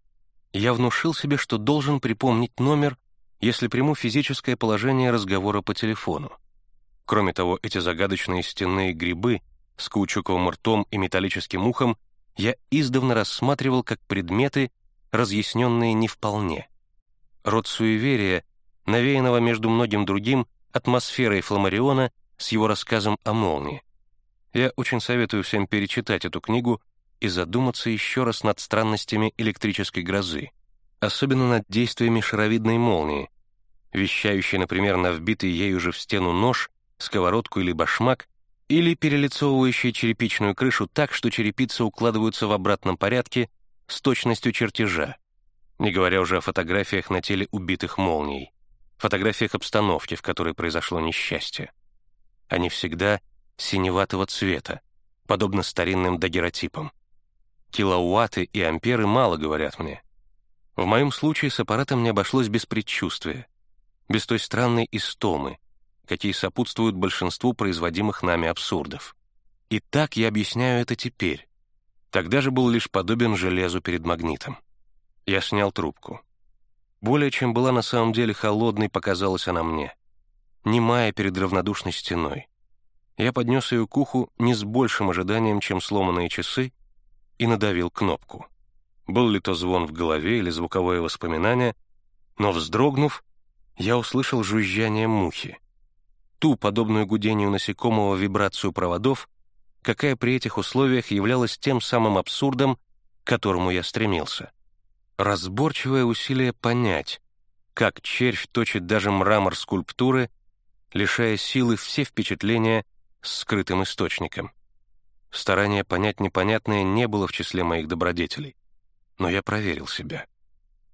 S1: Я внушил себе, что должен припомнить номер, если приму физическое положение разговора по телефону. Кроме того, эти загадочные стенные грибы с каучуковым ртом и металлическим ухом я издавна рассматривал как предметы, разъясненные не вполне. Род суеверия, навеянного между многим другим атмосферой Фламариона с его рассказом о молнии. Я очень советую всем перечитать эту книгу и задуматься еще раз над странностями электрической грозы, особенно над действиями шаровидной молнии, вещающей, например, на вбитый ею же в стену нож, сковородку или башмак, или перелицовывающей черепичную крышу так, что черепицы укладываются в обратном порядке с точностью чертежа, не говоря уже о фотографиях на теле убитых молний, фотографиях обстановки, в которой произошло несчастье. Они всегда синеватого цвета, подобно старинным дагеротипам. Килоуаты и амперы мало говорят мне. В моем случае с аппаратом не обошлось без предчувствия, без той странной истомы, какие сопутствуют большинству производимых нами абсурдов. И так я объясняю это теперь. Тогда же был лишь подобен железу перед магнитом. Я снял трубку. Более чем была на самом деле холодной, показалась она мне. Немая перед равнодушной стеной. Я поднес ее к уху не с большим ожиданием, чем сломанные часы, и надавил кнопку. Был ли то звон в голове или звуковое воспоминание, но, вздрогнув, я услышал жужжание мухи. Ту, подобную гудению насекомого вибрацию проводов, какая при этих условиях являлась тем самым абсурдом, к которому я стремился. Разборчивое усилие понять, как червь точит даже мрамор скульптуры, лишая силы все впечатления с скрытым источником. Старание понять непонятное не было в числе моих добродетелей. Но я проверил себя.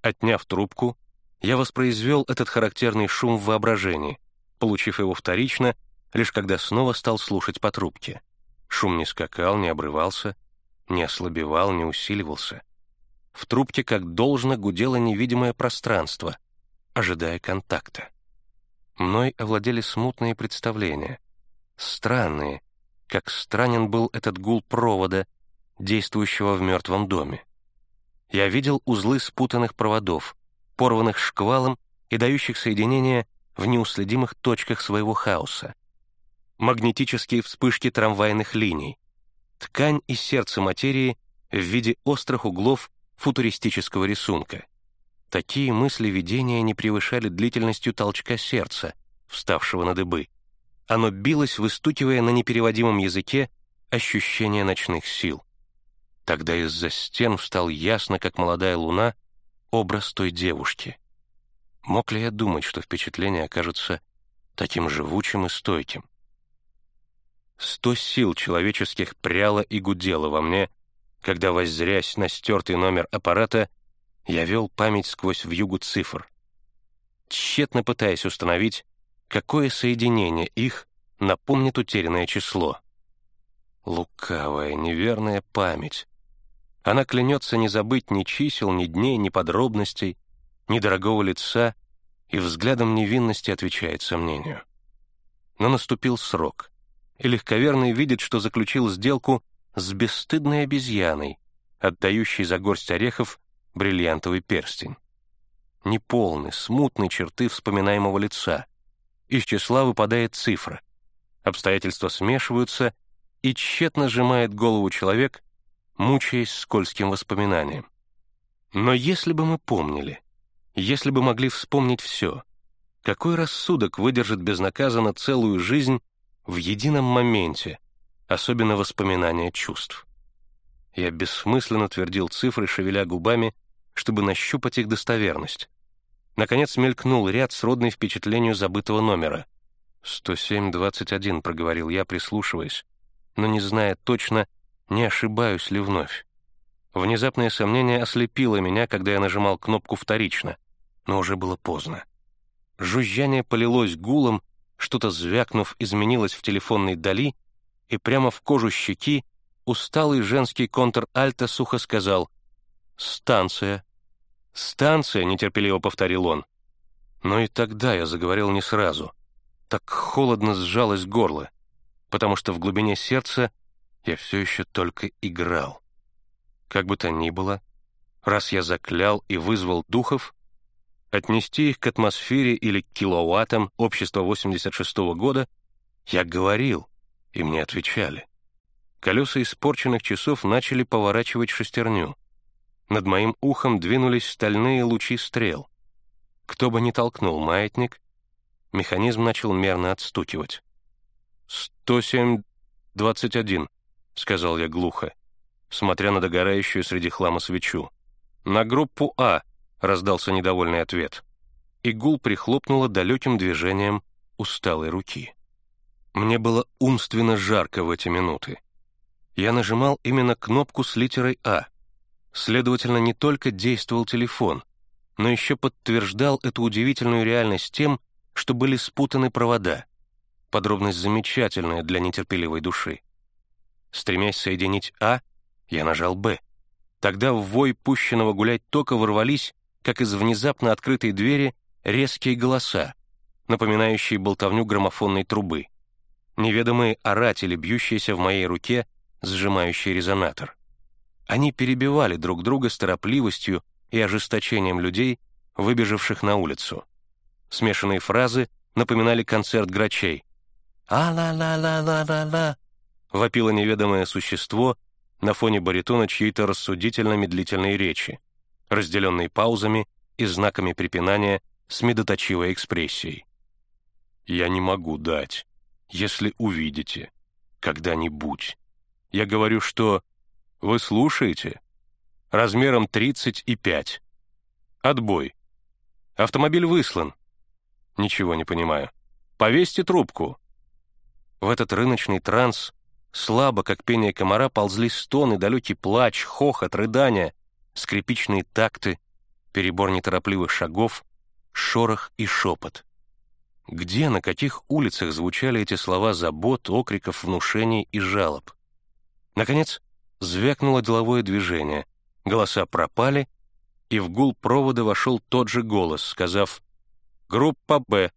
S1: Отняв трубку, я воспроизвел этот характерный шум в воображении, получив его вторично, лишь когда снова стал слушать по трубке. Шум не скакал, не обрывался, не ослабевал, не усиливался. В трубке, как должно, гудело невидимое пространство, ожидая контакта. Мной овладели смутные представления — странные, как странен был этот гул провода, действующего в мертвом доме. Я видел узлы спутанных проводов, порванных шквалом и дающих соединение в неуследимых точках своего хаоса. Магнетические вспышки трамвайных линий, ткань и сердце материи в виде острых углов футуристического рисунка. Такие мысли видения не превышали длительностью толчка сердца, вставшего на дыбы. Оно билось, выстукивая на непереводимом языке ощущение ночных сил. Тогда из-за стен встал ясно, как молодая луна, образ той девушки. Мог ли я думать, что впечатление окажется таким живучим и стойким? Сто сил человеческих пряло и гудело во мне, когда, воззрясь на стертый номер аппарата, я вел память сквозь вьюгу цифр, тщетно пытаясь установить, какое соединение их напомнит утерянное число. Лукавая, неверная память. Она клянется не забыть ни чисел, ни дней, ни подробностей, ни дорогого лица, и взглядом невинности отвечает сомнению. Но наступил срок, и легковерный видит, что заключил сделку с бесстыдной обезьяной, отдающей за горсть орехов бриллиантовый перстень. Неполны, смутные черты вспоминаемого лица, из числа выпадает цифра. Обстоятельства смешиваются, и тщетно сжимает голову человек, мучаясь скользким воспоминанием. Но если бы мы помнили, если бы могли вспомнить все, какой рассудок выдержит безнаказанно целую жизнь в едином моменте, особенно воспоминания чувств? Я бессмысленно твердил цифры, шевеля губами, чтобы нащупать их достоверность. Наконец мелькнул ряд, сродный впечатлению забытого номера. «107-21», — проговорил я, прислушиваясь, но не зная точно, не ошибаюсь ли вновь. Внезапное сомнение ослепило меня, когда я нажимал кнопку вторично, но уже было поздно. Жужжание полилось гулом, что-то звякнув, изменилось в телефонной дали, и прямо в кожу щеки усталый женский контр-альта сухо сказал «Станция». «Станция», — нетерпеливо повторил он. Но и тогда я заговорил не сразу. Так холодно сжалось горло, потому что в глубине сердца я все еще только играл. Как бы то ни было, раз я заклял и вызвал духов, отнести их к атмосфере или к киловаттам общества 86 -го года, я говорил, и мне отвечали. Колеса испорченных часов начали поворачивать шестерню. Над моим ухом двинулись стальные лучи стрел. Кто бы ни толкнул маятник, механизм начал мерно отстукивать. «Сто семь двадцать один», — сказал я глухо, смотря на догорающую среди хлама свечу. «На группу А», — раздался недовольный ответ. Игул прихлопнула далеким движением усталой руки. Мне было умственно жарко в эти минуты. Я нажимал именно кнопку с литерой «А». Следовательно, не только действовал телефон, но еще подтверждал эту удивительную реальность тем, что были спутаны провода. Подробность замечательная для нетерпеливой души. Стремясь соединить «А», я нажал «Б». Тогда в вой пущенного гулять тока ворвались, как из внезапно открытой двери, резкие голоса, напоминающие болтовню граммофонной трубы. Неведомые оратели, бьющиеся в моей руке, сжимающие резонатор. Они перебивали друг друга с торопливостью и ожесточением людей, выбежавших на улицу. Смешанные фразы напоминали концерт грачей. «А-ла-ла-ла-ла-ла-ла!» Вопило неведомое существо на фоне баритона чьей-то рассудительно-медлительной речи, разделенной паузами и знаками препинания с медоточивой экспрессией. «Я не могу дать, если увидите, когда-нибудь. Я говорю, что вы слушаете? Размером 35. Отбой. Автомобиль выслан. Ничего не понимаю. Повесьте трубку. В этот рыночный транс слабо, как пение комара, ползли стоны, далекий плач, хохот, рыдания, скрипичные такты, перебор неторопливых шагов, шорох и шепот. Где, на каких улицах звучали эти слова забот, окриков, внушений и жалоб? Наконец, звякнуло деловое движение, голоса пропали, и в гул провода вошел тот же голос, сказав «Группа Б».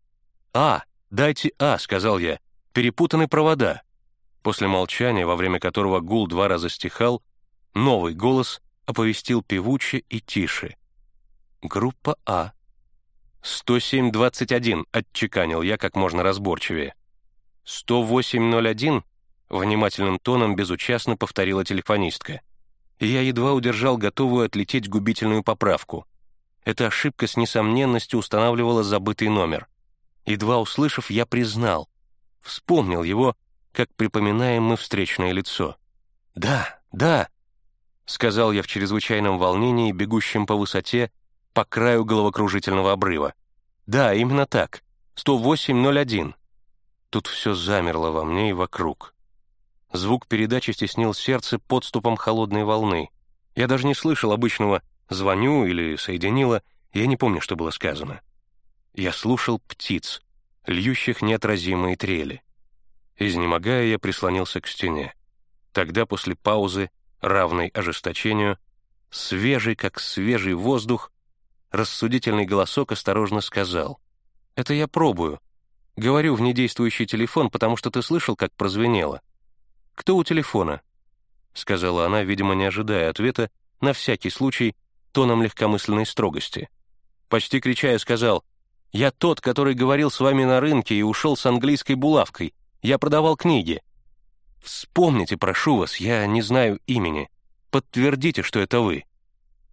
S1: «А, дайте А», — сказал я, — «перепутаны провода». После молчания, во время которого гул два раза стихал, новый голос оповестил певуче и тише. «Группа А». «107-21», — отчеканил я как можно разборчивее. «108-01», — внимательным тоном безучастно повторила телефонистка. Я едва удержал готовую отлететь губительную поправку. Эта ошибка с несомненностью устанавливала забытый номер. Едва услышав, я признал. Вспомнил его, как припоминаем мы встречное лицо. «Да, да», — сказал я в чрезвычайном волнении, бегущем по высоте, по краю головокружительного обрыва. «Да, именно так. 108.01». Тут все замерло во мне и вокруг. Звук передачи стеснил сердце подступом холодной волны. Я даже не слышал обычного «звоню» или «соединила», я не помню, что было сказано. Я слушал птиц, льющих неотразимые трели. Изнемогая, я прислонился к стене. Тогда, после паузы, равной ожесточению, свежий, как свежий воздух, рассудительный голосок осторожно сказал. «Это я пробую. Говорю в недействующий телефон, потому что ты слышал, как прозвенело. «Кто у телефона?» — сказала она, видимо, не ожидая ответа, на всякий случай, тоном легкомысленной строгости. Почти крича, я сказал, «Я тот, который говорил с вами на рынке и ушел с английской булавкой. Я продавал книги. Вспомните, прошу вас, я не знаю имени. Подтвердите, что это вы».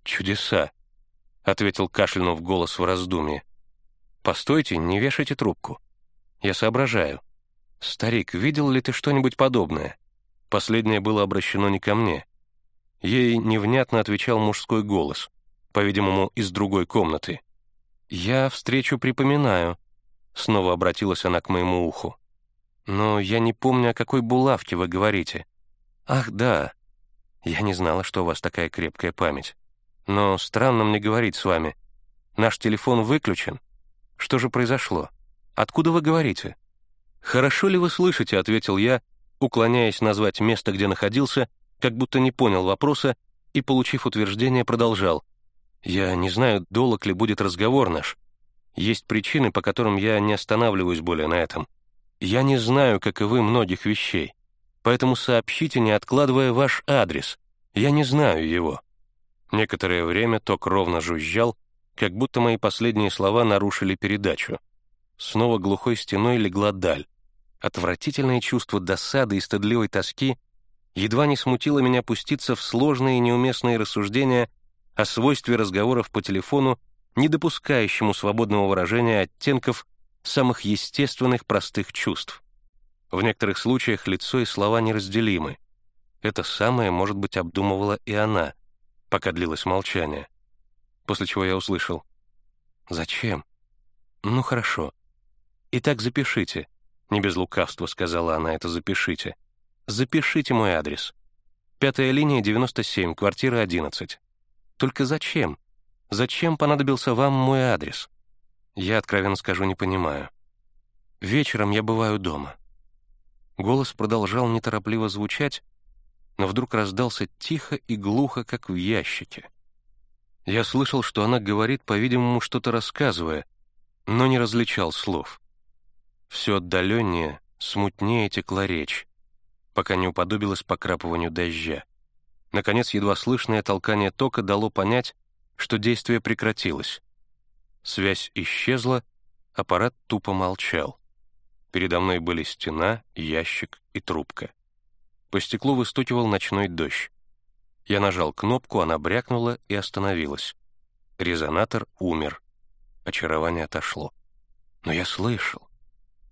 S1: «Чудеса», — ответил кашлянув голос в раздумье. «Постойте, не вешайте трубку. Я соображаю. Старик, видел ли ты что-нибудь подобное?» Последнее было обращено не ко мне. Ей невнятно отвечал мужской голос, по-видимому, из другой комнаты. «Я встречу припоминаю», — снова обратилась она к моему уху. «Но я не помню, о какой булавке вы говорите». «Ах, да. Я не знала, что у вас такая крепкая память. Но странно мне говорить с вами. Наш телефон выключен. Что же произошло? Откуда вы говорите?» «Хорошо ли вы слышите?» — ответил я, уклоняясь назвать место, где находился, как будто не понял вопроса, и, получив утверждение, продолжал. «Я не знаю, долг ли будет разговор наш. Есть причины, по которым я не останавливаюсь более на этом. Я не знаю, как и вы, многих вещей. Поэтому сообщите, не откладывая ваш адрес. Я не знаю его». Некоторое время ток ровно жужжал, как будто мои последние слова нарушили передачу. Снова глухой стеной легла даль. Отвратительное чувство досады и стыдливой тоски едва не смутило меня пуститься в сложные и неуместные рассуждения о свойстве разговоров по телефону, не допускающему свободного выражения оттенков самых естественных простых чувств. В некоторых случаях лицо и слова неразделимы. Это самое, может быть, обдумывала и она, пока длилось молчание. После чего я услышал. «Зачем?» «Ну, хорошо. Итак, запишите». Не без лукавства сказала она это «запишите». «Запишите мой адрес. Пятая линия, 97, квартира 11. Только зачем? Зачем понадобился вам мой адрес? Я, откровенно скажу, не понимаю. Вечером я бываю дома. Голос продолжал неторопливо звучать, но вдруг раздался тихо и глухо, как в ящике. Я слышал, что она говорит, по-видимому, что-то рассказывая, но не различал слов. Все отдаленнее, смутнее текла речь, пока не уподобилась покрапыванию дождя. Наконец, едва слышное толкание тока дало понять, что действие прекратилось. Связь исчезла, аппарат тупо молчал. Передо мной были стена, ящик и трубка. По стеклу выстукивал ночной дождь. Я нажал кнопку, она брякнула и остановилась. Резонатор умер. Очарование отошло. Но я слышал.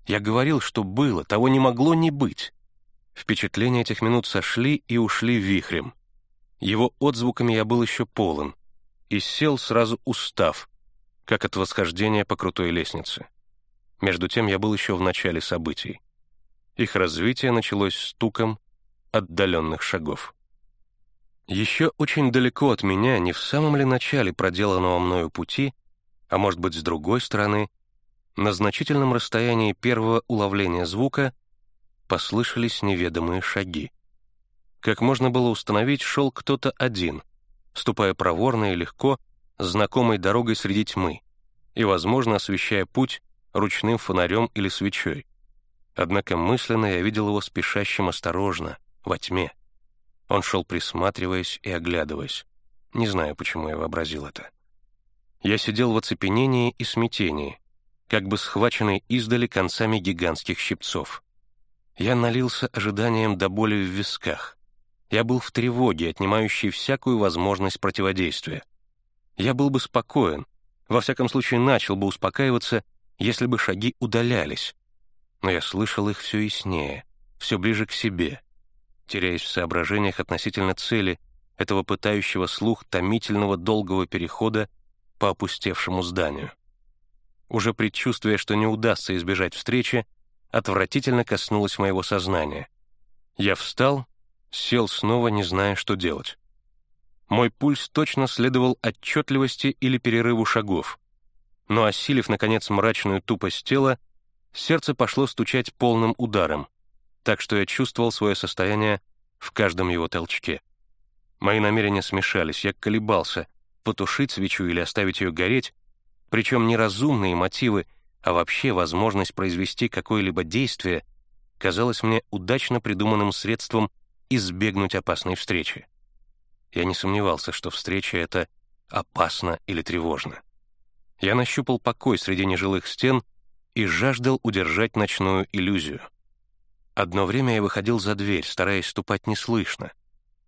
S1: Я говорил, что было, того не могло не быть. Впечатления этих минут сошли и ушли вихрем. Его отзвуками я был еще полон. И сел, сразу устав, как от восхождения по крутой лестнице. Между тем я был еще в начале событий. Их развитие началось стуком отдаленных шагов. Еще очень далеко от меня, не в самом ли начале проделанного мною пути, а может быть, с другой стороны, на значительном расстоянии первого уловления звука послышались неведомые шаги. Как можно было установить, шел кто-то один, ступая проворно и легко, знакомой дорогой среди тьмы, и, возможно, освещая путь ручным фонарем или свечой. Однако мысленно я видел его спешащим осторожно, во тьме. Он шел присматриваясь и оглядываясь. Не знаю, почему я вообразил это. Я сидел в оцепенении и смятении, как бы схваченный издали концами гигантских щипцов. Я налился ожиданием до боли в висках. Я был в тревоге, отнимающей всякую возможность противодействия. Я был бы спокоен, во всяком случае начал бы успокаиваться, если бы шаги удалялись. Но я слышал их все яснее, все ближе к себе, теряясь в соображениях относительно цели этого пытающего слух томительного долгого перехода по опустевшему зданию. Уже предчувствуя, что не удастся избежать встречи, отвратительно коснулось моего сознания. Я встал, сел снова, не зная, что делать. Мой пульс точно следовал отчетливости или перерыву шагов, но, осилив, наконец, мрачную тупость тела, сердце пошло стучать полным ударом, так что я чувствовал свое состояние в каждом его толчке. Мои намерения смешались, я колебался, потушить свечу или оставить ее гореть, причем неразумные мотивы, а вообще возможность произвести какое-либо действие казалось мне удачно придуманным средством избегнуть опасной встречи. Я не сомневался, что встреча эта опасна или тревожна. Я нащупал покой среди нежилых стен и жаждал удержать ночную иллюзию. Одно время я выходил за дверь, стараясь ступать неслышно,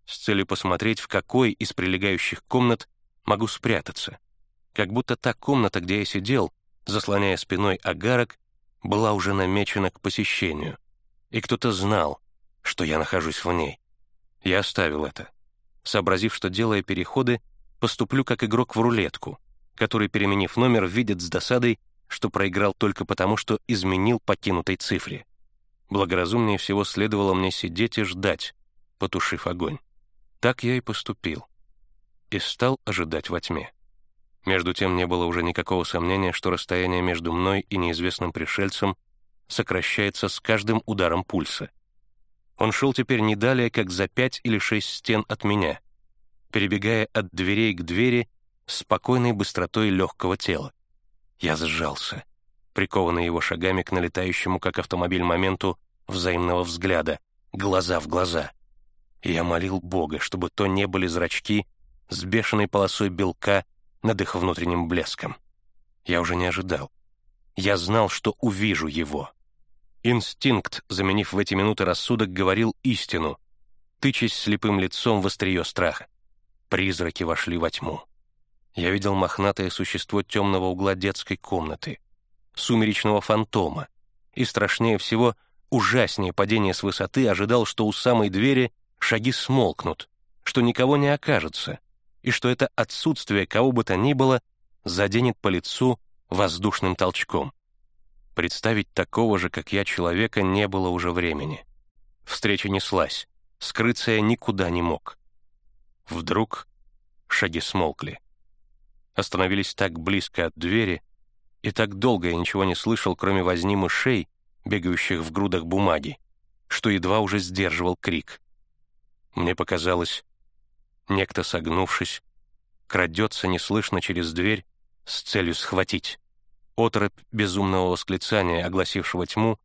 S1: с целью посмотреть, в какой из прилегающих комнат могу спрятаться. Как будто та комната, где я сидел, заслоняя спиной агарок, была уже намечена к посещению, и кто-то знал, что я нахожусь в ней. Я оставил это, сообразив, что, делая переходы, поступлю как игрок в рулетку, который, переменив номер, видит с досадой, что проиграл только потому, что изменил покинутой цифре. Благоразумнее всего следовало мне сидеть и ждать, потушив огонь. Так я и поступил. И стал ожидать во тьме. Между тем не было уже никакого сомнения, что расстояние между мной и неизвестным пришельцем сокращается с каждым ударом пульса. Он шел теперь не далее, как за пять или шесть стен от меня, перебегая от дверей к двери спокойной быстротой легкого тела. Я сжался, прикованный его шагами к налетающему, как автомобиль, моменту взаимного взгляда, глаза в глаза. Я молил Бога, чтобы то не были зрачки с бешеной полосой белка над их внутренним блеском. Я уже не ожидал. Я знал, что увижу его. Инстинкт, заменив в эти минуты рассудок, говорил истину, тычась слепым лицом в острие страха. Призраки вошли во тьму. Я видел мохнатое существо темного угла детской комнаты, сумеречного фантома, и страшнее всего, ужаснее падение с высоты ожидал, что у самой двери шаги смолкнут, что никого не окажется, и что это отсутствие кого бы то ни было заденет по лицу воздушным толчком. Представить такого же, как я, человека не было уже времени. Встреча неслась, скрыться я никуда не мог. Вдруг шаги смолкли. Остановились так близко от двери, и так долго я ничего не слышал, кроме возни мышей, бегающих в грудах бумаги, что едва уже сдерживал крик. Мне показалось, некто, согнувшись, крадется неслышно через дверь с целью схватить. Оторопь безумного восклицания, огласившего тьму,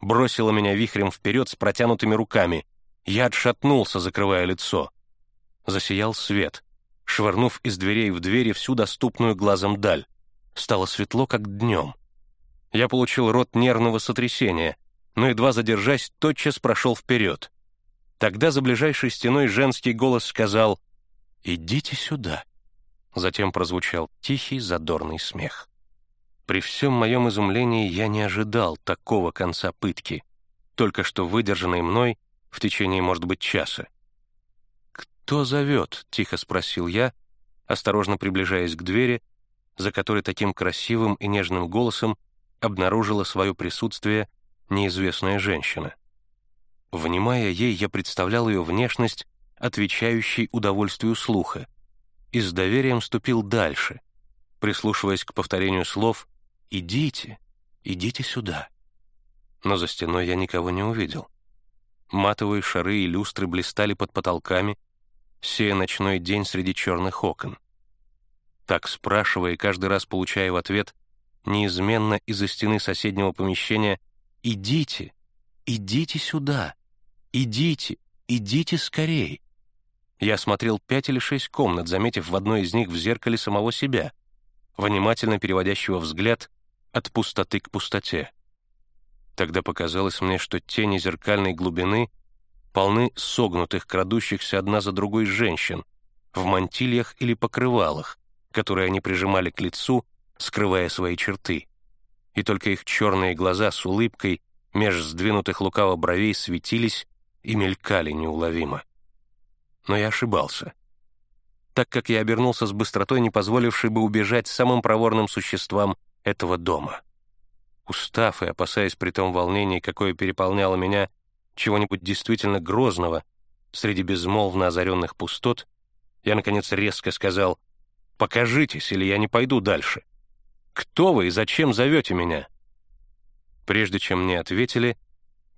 S1: бросила меня вихрем вперед с протянутыми руками. Я отшатнулся, закрывая лицо. Засиял свет, швырнув из дверей в двери всю доступную глазом даль. Стало светло, как днем. Я получил рот нервного сотрясения, но, едва задержась, тотчас прошел вперед. Тогда за ближайшей стеной женский голос сказал «Идите сюда». Затем прозвучал тихий задорный смех. При всем моем изумлении я не ожидал такого конца пытки, только что выдержанной мной в течение, может быть, часа. «Кто зовет?» — тихо спросил я, осторожно приближаясь к двери, за которой таким красивым и нежным голосом обнаружила свое присутствие неизвестная женщина. Внимая ей, я представлял ее внешность, отвечающей удовольствию слуха, и с доверием ступил дальше, прислушиваясь к повторению слов «Идите, идите сюда». Но за стеной я никого не увидел. Матовые шары и люстры блистали под потолками, сея ночной день среди черных окон. Так спрашивая и каждый раз получая в ответ неизменно из-за стены соседнего помещения «Идите, идите сюда, идите, идите скорей». Я осмотрел пять или шесть комнат, заметив в одной из них в зеркале самого себя, внимательно переводящего взгляд от пустоты к пустоте. Тогда показалось мне, что тени зеркальной глубины полны согнутых, крадущихся одна за другой женщин в мантильях или покрывалах, которые они прижимали к лицу, скрывая свои черты. И только их черные глаза с улыбкой меж сдвинутых лукаво бровей светились и мелькали неуловимо. Но я ошибался так как я обернулся с быстротой, не позволившей бы убежать самым проворным существам этого дома. Устав и опасаясь при том волнении, какое переполняло меня, чего-нибудь действительно грозного среди безмолвно озаренных пустот, я, наконец, резко сказал «Покажитесь, или я не пойду дальше. Кто вы и зачем зовете меня?» Прежде чем мне ответили,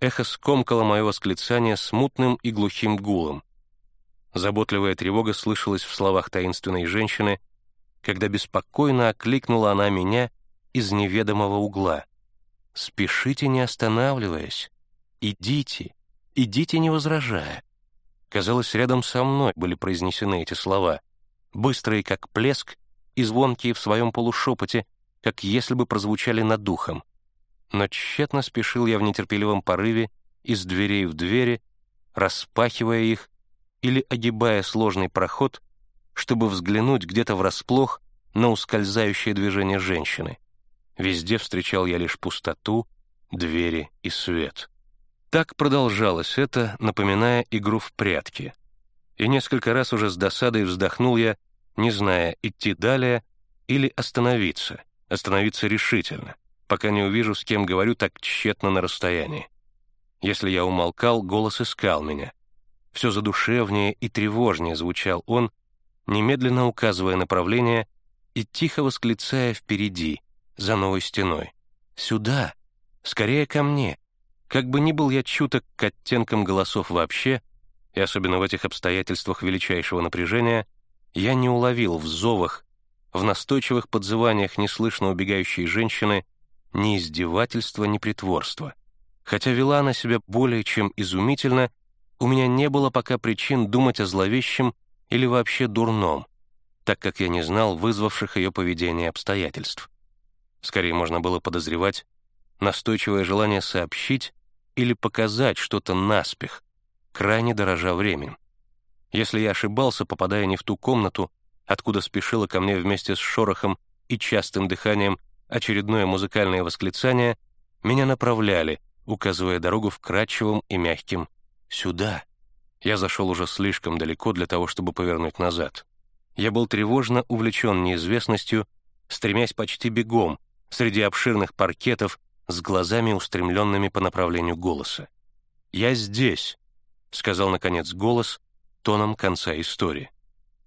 S1: эхо скомкало мое восклицание смутным и глухим гулом. Заботливая тревога слышалась в словах таинственной женщины, когда беспокойно окликнула она меня из неведомого угла. «Спешите, не останавливаясь. Идите, идите, не возражая». Казалось, рядом со мной были произнесены эти слова, быстрые, как плеск, и звонкие в своем полушепоте, как если бы прозвучали над духом. Но тщетно спешил я в нетерпеливом порыве из дверей в двери, распахивая их или огибая сложный проход, чтобы взглянуть где-то врасплох на ускользающее движение женщины. Везде встречал я лишь пустоту, двери и свет. Так продолжалось это, напоминая игру в прятки. И несколько раз уже с досадой вздохнул я, не зная, идти далее или остановиться, остановиться решительно, пока не увижу, с кем говорю так тщетно на расстоянии. Если я умолкал, голос искал меня. Все задушевнее и тревожнее звучал он, немедленно указывая направление и тихо восклицая впереди, за новой стеной. «Сюда! Скорее ко мне!» Как бы ни был я чуток к оттенкам голосов вообще, и особенно в этих обстоятельствах величайшего напряжения, я не уловил в зовах, в настойчивых подзываниях неслышно убегающей женщины ни издевательства, ни притворства. Хотя вела она себя более чем изумительно, у меня не было пока причин думать о зловещем или вообще дурном, так как я не знал вызвавших ее поведение обстоятельств. Скорее можно было подозревать настойчивое желание сообщить или показать что-то наспех, крайне дорожа временем. Если я ошибался, попадая не в ту комнату, откуда спешило ко мне вместе с шорохом и частым дыханием очередное музыкальное восклицание, меня направляли, указывая дорогу вкрадчивым и мягким «сюда». Я зашел уже слишком далеко для того, чтобы повернуть назад. Я был тревожно увлечен неизвестностью, стремясь почти бегом среди обширных паркетов с глазами, устремленными по направлению голоса. «Я здесь», — сказал, наконец, голос тоном конца истории.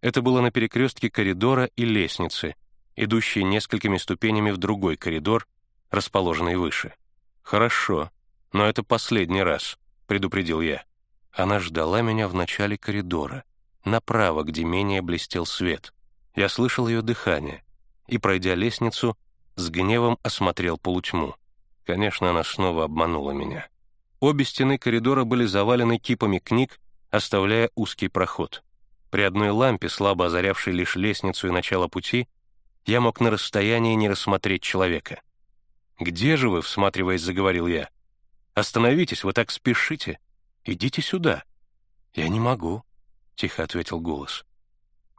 S1: Это было на перекрестке коридора и лестницы, идущей несколькими ступенями в другой коридор, расположенный выше. «Хорошо, но это последний раз», — предупредил я. Она ждала меня в начале коридора, направо, где менее блестел свет. Я слышал ее дыхание и, пройдя лестницу, с гневом осмотрел полутьму. Конечно, она снова обманула меня. Обе стены коридора были завалены кипами книг, оставляя узкий проход. При одной лампе, слабо озарявшей лишь лестницу и начало пути, я мог на расстоянии не рассмотреть человека. «Где же вы?» — всматриваясь, заговорил я. «Остановитесь, вы так спешите!» Идите сюда». «Я не могу», — тихо ответил голос.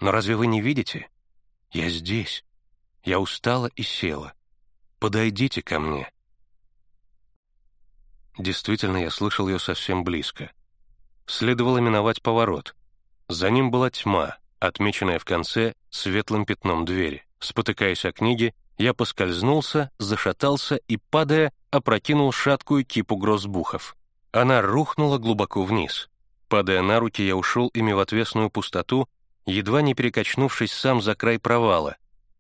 S1: «Но разве вы не видите? Я здесь. Я устала и села. Подойдите ко мне». Действительно, я слышал ее совсем близко. Следовало миновать поворот. За ним была тьма, отмеченная в конце светлым пятном двери. Спотыкаясь о книге, я поскользнулся, зашатался и, падая, опрокинул шаткую кипу грозбухов. Она рухнула глубоко вниз. Падая на руки, я ушел ими в отвесную пустоту, едва не перекачнувшись сам за край провала,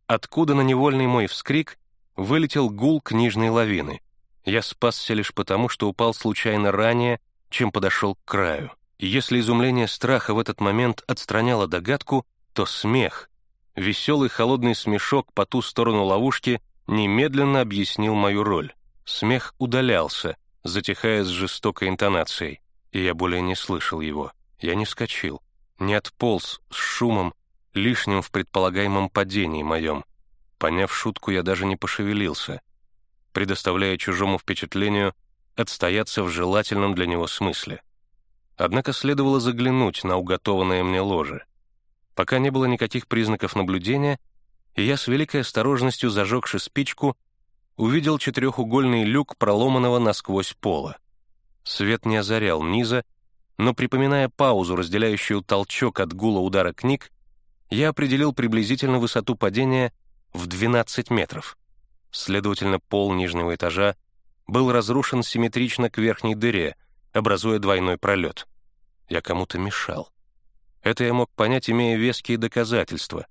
S1: откуда на невольный мой вскрик вылетел гул книжной лавины. Я спасся лишь потому, что упал случайно ранее, чем подошел к краю. Если изумление страха в этот момент отстраняло догадку, то смех, веселый холодный смешок по ту сторону ловушки, немедленно объяснил мою роль. Смех удалялся, затихая с жестокой интонацией, и я более не слышал его. Я не вскочил, не отполз с шумом, лишним в предполагаемом падении моем. Поняв шутку, я даже не пошевелился, предоставляя чужому впечатлению отстояться в желательном для него смысле. Однако следовало заглянуть на уготованное мне ложе. Пока не было никаких признаков наблюдения, я с великой осторожностью, зажегши спичку, увидел четырехугольный люк проломанного насквозь пола. Свет не озарял низа, но, припоминая паузу, разделяющую толчок от гула удара книг, я определил приблизительно высоту падения в 12 метров. Следовательно, пол нижнего этажа был разрушен симметрично к верхней дыре, образуя двойной пролет. Я кому-то мешал. Это я мог понять, имея веские доказательства.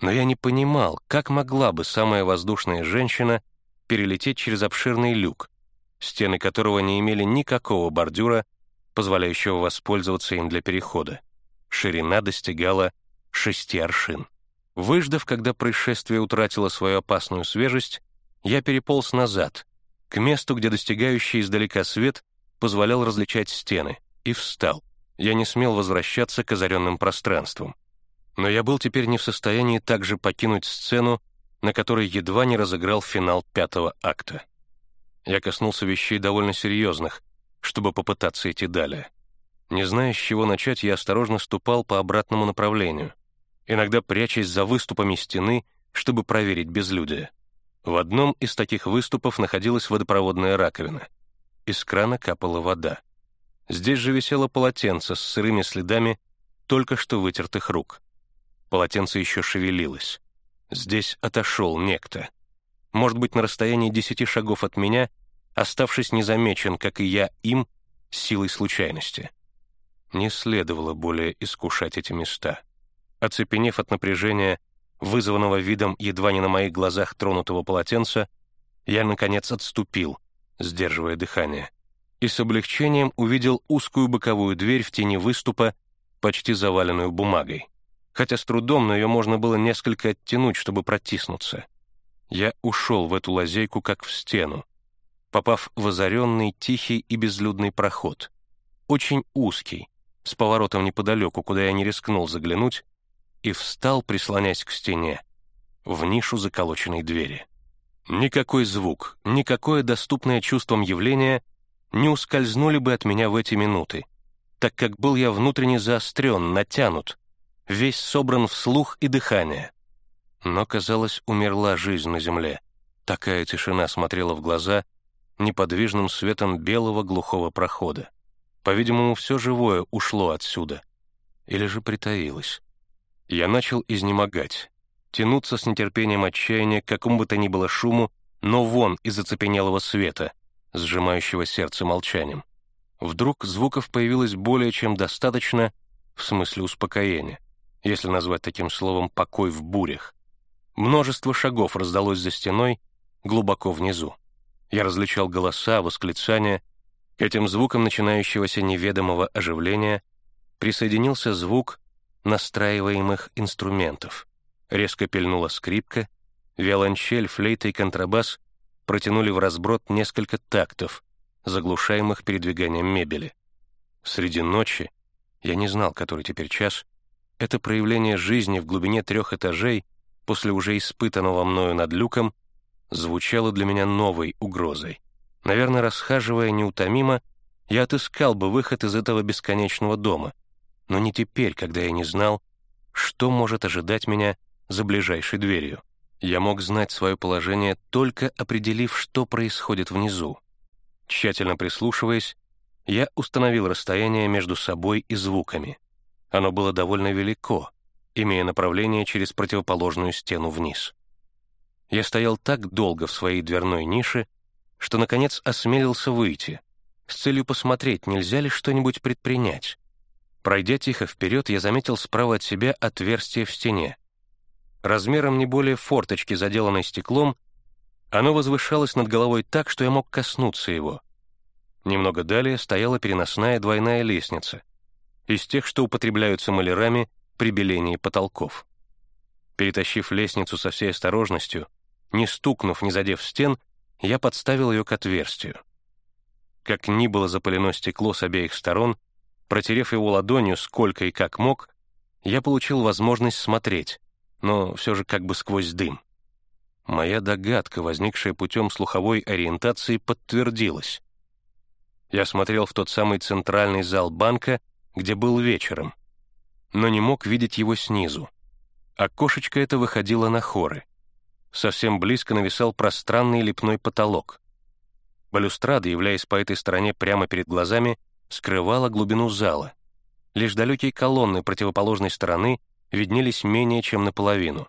S1: Но я не понимал, как могла бы самая воздушная женщина — перелететь через обширный люк, стены которого не имели никакого бордюра, позволяющего воспользоваться им для перехода. Ширина достигала шести аршин. Выждав, когда происшествие утратило свою опасную свежесть, я переполз назад, к месту, где достигающий издалека свет позволял различать стены, и встал. Я не смел возвращаться к озаренным пространствам. Но я был теперь не в состоянии также покинуть сцену, на которой едва не разыграл финал пятого акта. Я коснулся вещей довольно серьезных, чтобы попытаться идти далее. Не зная, с чего начать, я осторожно ступал по обратному направлению, иногда прячась за выступами стены, чтобы проверить безлюдие. В одном из таких выступов находилась водопроводная раковина. Из крана капала вода. Здесь же висело полотенце с сырыми следами только что вытертых рук. Полотенце еще шевелилось. Здесь отошел некто. Может быть, на расстоянии десяти шагов от меня, оставшись незамечен, как и я им, силой случайности. Не следовало более искушать эти места. Оцепенев от напряжения, вызванного видом едва не на моих глазах тронутого полотенца, я, наконец, отступил, сдерживая дыхание, и с облегчением увидел узкую боковую дверь в тени выступа, почти заваленную бумагой хотя с трудом, но ее можно было несколько оттянуть, чтобы протиснуться. Я ушел в эту лазейку, как в стену, попав в озаренный, тихий и безлюдный проход. Очень узкий, с поворотом неподалеку, куда я не рискнул заглянуть, и встал, прислонясь к стене, в нишу заколоченной двери. Никакой звук, никакое доступное чувством явление не ускользнули бы от меня в эти минуты. так как был я внутренне заострен, натянут, весь собран в слух и дыхание. Но, казалось, умерла жизнь на земле. Такая тишина смотрела в глаза неподвижным светом белого глухого прохода. По-видимому, все живое ушло отсюда. Или же притаилось. Я начал изнемогать, тянуться с нетерпением отчаяния к какому бы то ни было шуму, но вон из оцепенелого света, сжимающего сердце молчанием. Вдруг звуков появилось более чем достаточно в смысле успокоения, если назвать таким словом «покой в бурях». Множество шагов раздалось за стеной, глубоко внизу. Я различал голоса, восклицания. К этим звукам начинающегося неведомого оживления присоединился звук настраиваемых инструментов. Резко пельнула скрипка, виолончель, флейта и контрабас протянули в разброд несколько тактов, заглушаемых передвиганием мебели. Среди ночи, я не знал, который теперь час, это проявление жизни в глубине трех этажей после уже испытанного мною над люком звучало для меня новой угрозой. Наверное, расхаживая неутомимо, я отыскал бы выход из этого бесконечного дома, но не теперь, когда я не знал, что может ожидать меня за ближайшей дверью. Я мог знать свое положение, только определив, что происходит внизу. Тщательно прислушиваясь, я установил расстояние между собой и звуками. Оно было довольно велико, имея направление через противоположную стену вниз. Я стоял так долго в своей дверной нише, что, наконец, осмелился выйти, с целью посмотреть, нельзя ли что-нибудь предпринять. Пройдя тихо вперед, я заметил справа от себя отверстие в стене. Размером не более форточки, заделанной стеклом, оно возвышалось над головой так, что я мог коснуться его. Немного далее стояла переносная двойная лестница, из тех, что употребляются малярами при белении потолков. Перетащив лестницу со всей осторожностью, не стукнув, не задев стен, я подставил ее к отверстию. Как ни было запылено стекло с обеих сторон, протерев его ладонью сколько и как мог, я получил возможность смотреть, но все же как бы сквозь дым. Моя догадка, возникшая путем слуховой ориентации, подтвердилась. Я смотрел в тот самый центральный зал банка, где был вечером, но не мог видеть его снизу. Окошечко это выходило на хоры — совсем близко нависал пространный лепной потолок. Балюстрада, являясь по этой стороне прямо перед глазами, скрывала глубину зала. Лишь далекие колонны противоположной стороны виднелись менее чем наполовину.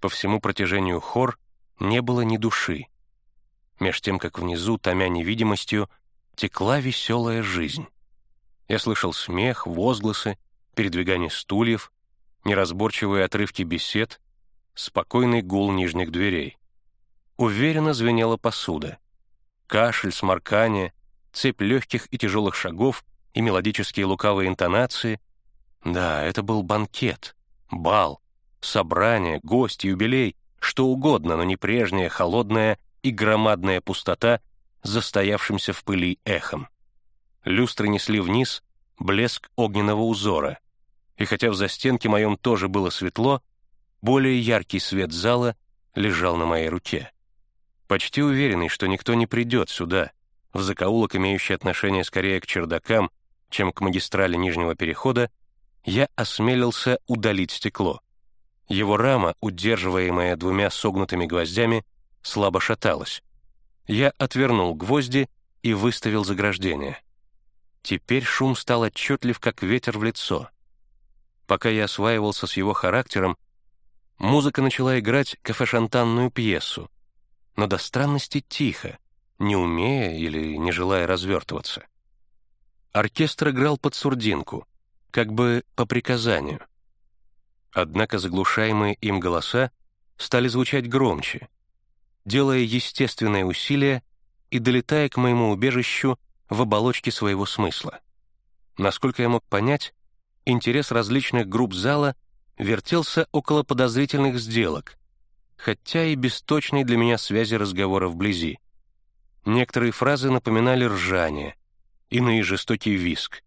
S1: По всему протяжению хор не было ни души. Меж тем, как внизу, томя невидимостью, текла веселая жизнь. Я слышал смех, возгласы, передвигание стульев, неразборчивые отрывки бесед, спокойный гул нижних дверей. Уверенно звенела посуда. Кашель, сморкание, цепь легких и тяжелых шагов и мелодические лукавые интонации. Да, это был банкет, бал, собрание, гость, юбилей, что угодно, но не прежняя холодная и громадная пустота, застоявшимся в пыли эхом. Люстры несли вниз блеск огненного узора, и хотя в застенке моем тоже было светло, более яркий свет зала лежал на моей руке. Почти уверенный, что никто не придет сюда, в закоулок, имеющий отношение скорее к чердакам, чем к магистрали нижнего перехода, я осмелился удалить стекло. Его рама, удерживаемая двумя согнутыми гвоздями, слабо шаталась. Я отвернул гвозди и выставил заграждение. Теперь шум стал отчетлив, как ветер в лицо. Пока я осваивался с его характером, Музыка начала играть кафешантанную пьесу, но до странности тихо, не умея или не желая развертываться. Оркестр играл под сурдинку, как бы по приказанию. Однако заглушаемые им голоса стали звучать громче, делая естественное усилие и долетая к моему убежищу в оболочке своего смысла. Насколько я мог понять, интерес различных групп зала вертелся около подозрительных сделок, хотя и без точной для меня связи разговора вблизи. Некоторые фразы напоминали ржание, иные — жестокий виск.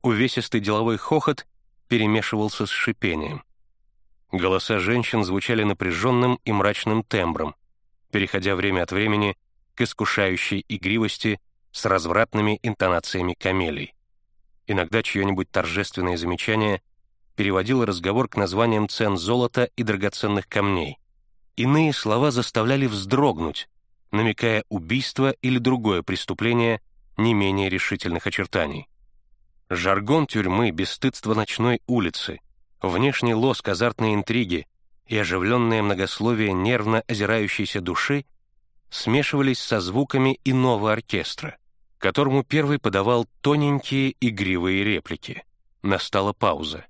S1: Увесистый деловой хохот перемешивался с шипением. Голоса женщин звучали напряженным и мрачным тембром, переходя время от времени к искушающей игривости с развратными интонациями камелий. Иногда чье-нибудь торжественное замечание переводило разговор к названиям цен золота и драгоценных камней. Иные слова заставляли вздрогнуть, намекая убийство или другое преступление не менее решительных очертаний. Жаргон тюрьмы, бесстыдство ночной улицы, внешний лоск азартной интриги и оживленное многословие нервно озирающейся души смешивались со звуками иного оркестра, которому первый подавал тоненькие игривые реплики. Настала пауза.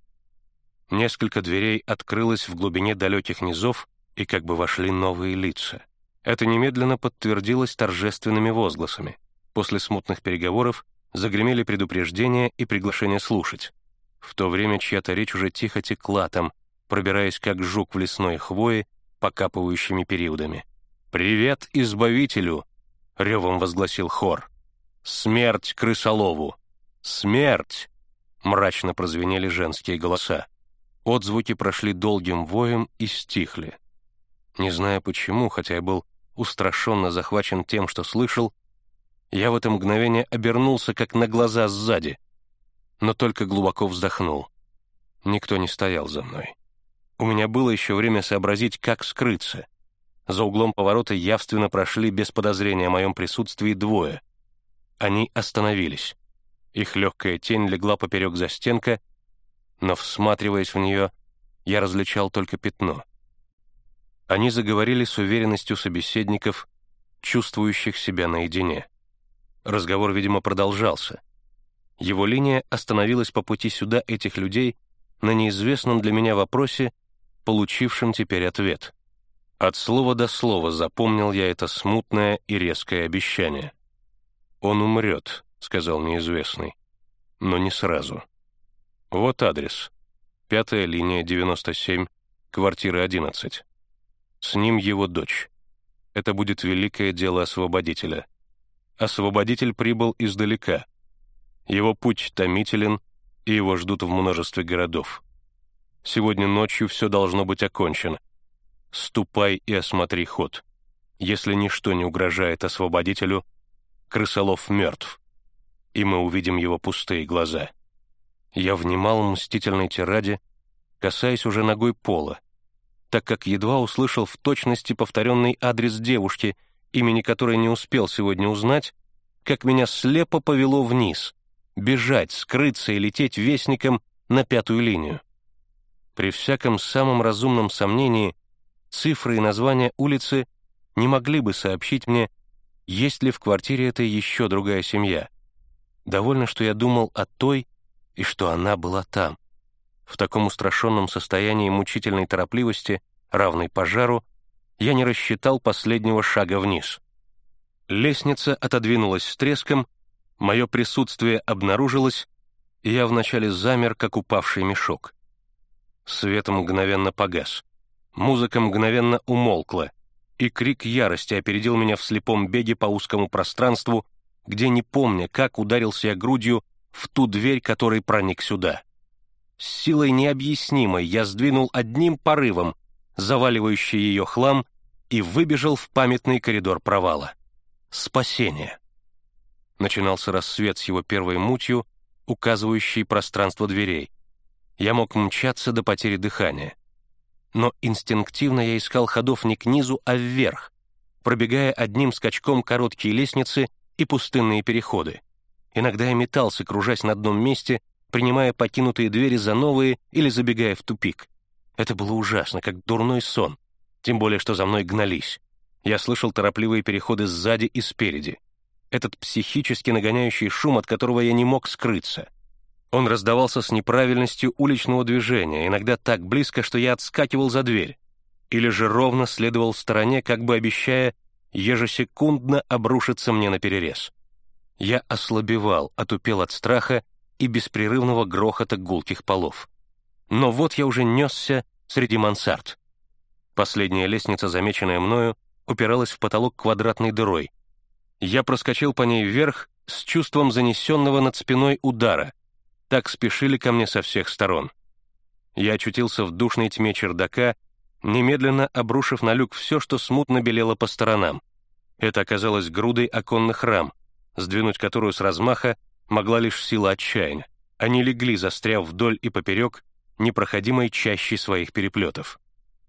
S1: Несколько дверей открылось в глубине далеких низов, и как бы вошли новые лица. Это немедленно подтвердилось торжественными возгласами. После смутных переговоров загремели предупреждения и приглашение слушать. В то время чья-то речь уже тихо текла там, пробираясь как жук в лесной хвое, покапывающими периодами. «Привет Избавителю!» — ревом возгласил хор. «Смерть крысолову! Смерть!» — мрачно прозвенели женские голоса. Отзвуки прошли долгим воем и стихли. Не зная почему, хотя я был устрашенно захвачен тем, что слышал, я в это мгновение обернулся, как на глаза сзади, но только глубоко вздохнул. Никто не стоял за мной. У меня было еще время сообразить, как скрыться. За углом поворота явственно прошли без подозрения о моем присутствии двое. Они остановились. Их легкая тень легла поперек застенка, но, всматриваясь в нее, я различал только пятно. Они заговорили с уверенностью собеседников, чувствующих себя наедине. Разговор, видимо, продолжался. Его линия остановилась по пути сюда этих людей на неизвестном для меня вопросе, получившем теперь ответ. От слова до слова запомнил я это смутное и резкое обещание. «Он умрет», — сказал неизвестный, — «но не сразу». Вот адрес. Пятая линия, 97, квартира 11. С ним его дочь. Это будет великое дело освободителя — Освободитель прибыл издалека. Его путь томителен, и его ждут в множестве городов. Сегодня ночью все должно быть окончено. Ступай и осмотри ход. Если ничто не угрожает освободителю, крысолов мертв, и мы увидим его пустые глаза. Я внимал мстительной тираде, касаясь уже ногой пола, так как едва услышал в точности повторенный адрес девушки — имени которой не успел сегодня узнать, как меня слепо повело вниз, бежать, скрыться и лететь вестником на пятую линию. При всяком самом разумном сомнении цифры и названия улицы не могли бы сообщить мне, есть ли в квартире этой еще другая семья. Довольно, что я думал о той и что она была там. В таком устрашенном состоянии мучительной торопливости, равной пожару, я не рассчитал последнего шага вниз. Лестница отодвинулась с треском, мое присутствие обнаружилось, и я вначале замер, как упавший мешок. Свет мгновенно погас, музыка мгновенно умолкла, и крик ярости опередил меня в слепом беге по узкому пространству, где, не помня, как ударился я грудью в ту дверь, которой проник сюда. Силой необъяснимой я сдвинул одним порывом заваливающий ее хлам, и выбежал в памятный коридор провала. Спасение. Начинался рассвет с его первой мутью, указывающей пространство дверей. Я мог мчаться до потери дыхания. Но инстинктивно я искал ходов не к низу, а вверх, пробегая одним скачком короткие лестницы и пустынные переходы. Иногда я метался, кружась на одном месте, принимая покинутые двери за новые или забегая в тупик. Это было ужасно, как дурной сон, тем более, что за мной гнались. Я слышал торопливые переходы сзади и спереди. Этот психически нагоняющий шум, от которого я не мог скрыться. Он раздавался с неправильностью уличного движения, иногда так близко, что я отскакивал за дверь. Или же ровно следовал в стороне, как бы обещая ежесекундно обрушиться мне на перерез. Я ослабевал, отупел от страха и беспрерывного грохота гулких полов. Но вот я уже несся среди мансард. Последняя лестница, замеченная мною, упиралась в потолок квадратной дырой. Я проскочил по ней вверх с чувством занесенного над спиной удара. Так спешили ко мне со всех сторон. Я очутился в душной тьме чердака, немедленно обрушив на люк все, что смутно белело по сторонам. Это оказалось грудой оконных рам, сдвинуть которую с размаха могла лишь сила отчаяния. Они легли, застряв вдоль и поперек непроходимой чащей своих переплетов.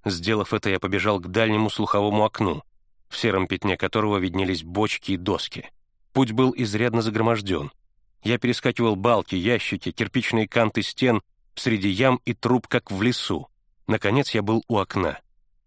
S1: Сделав это, я побежал к дальнему слуховому окну, в сером пятне которого виднелись бочки и доски. Путь был изрядно загроможден. Я перескакивал балки, ящики, кирпичные канты стен среди ям и труб, как в лесу. Наконец я был у окна.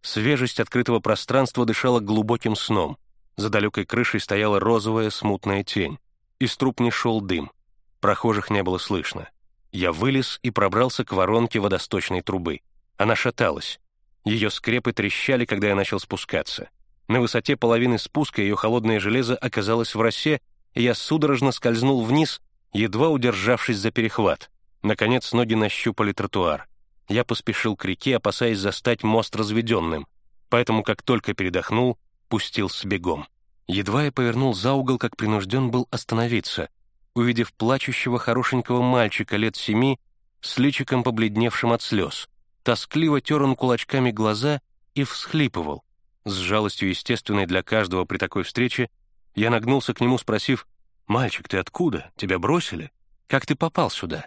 S1: Свежесть открытого пространства дышала глубоким сном. За далекой крышей стояла розовая смутная тень. Из труб не шел дым. Прохожих не было слышно. Я вылез и пробрался к воронке водосточной трубы. Она шаталась. Ее скрепы трещали, когда я начал спускаться. На высоте половины спуска ее холодное железо оказалось в росе, и я судорожно скользнул вниз, едва удержавшись за перехват. Наконец ноги нащупали тротуар. Я поспешил к реке, опасаясь застать мост разведенным, поэтому, как только передохнул, пустился бегом. Едва я повернул за угол, как принужден был остановиться, увидев плачущего хорошенького мальчика лет семи с личиком побледневшим от слез. Тоскливо тер он кулачками глаза и всхлипывал. С жалостью, естественной для каждого при такой встрече, я нагнулся к нему, спросив, «Мальчик, ты откуда? Тебя бросили? Как ты попал сюда?»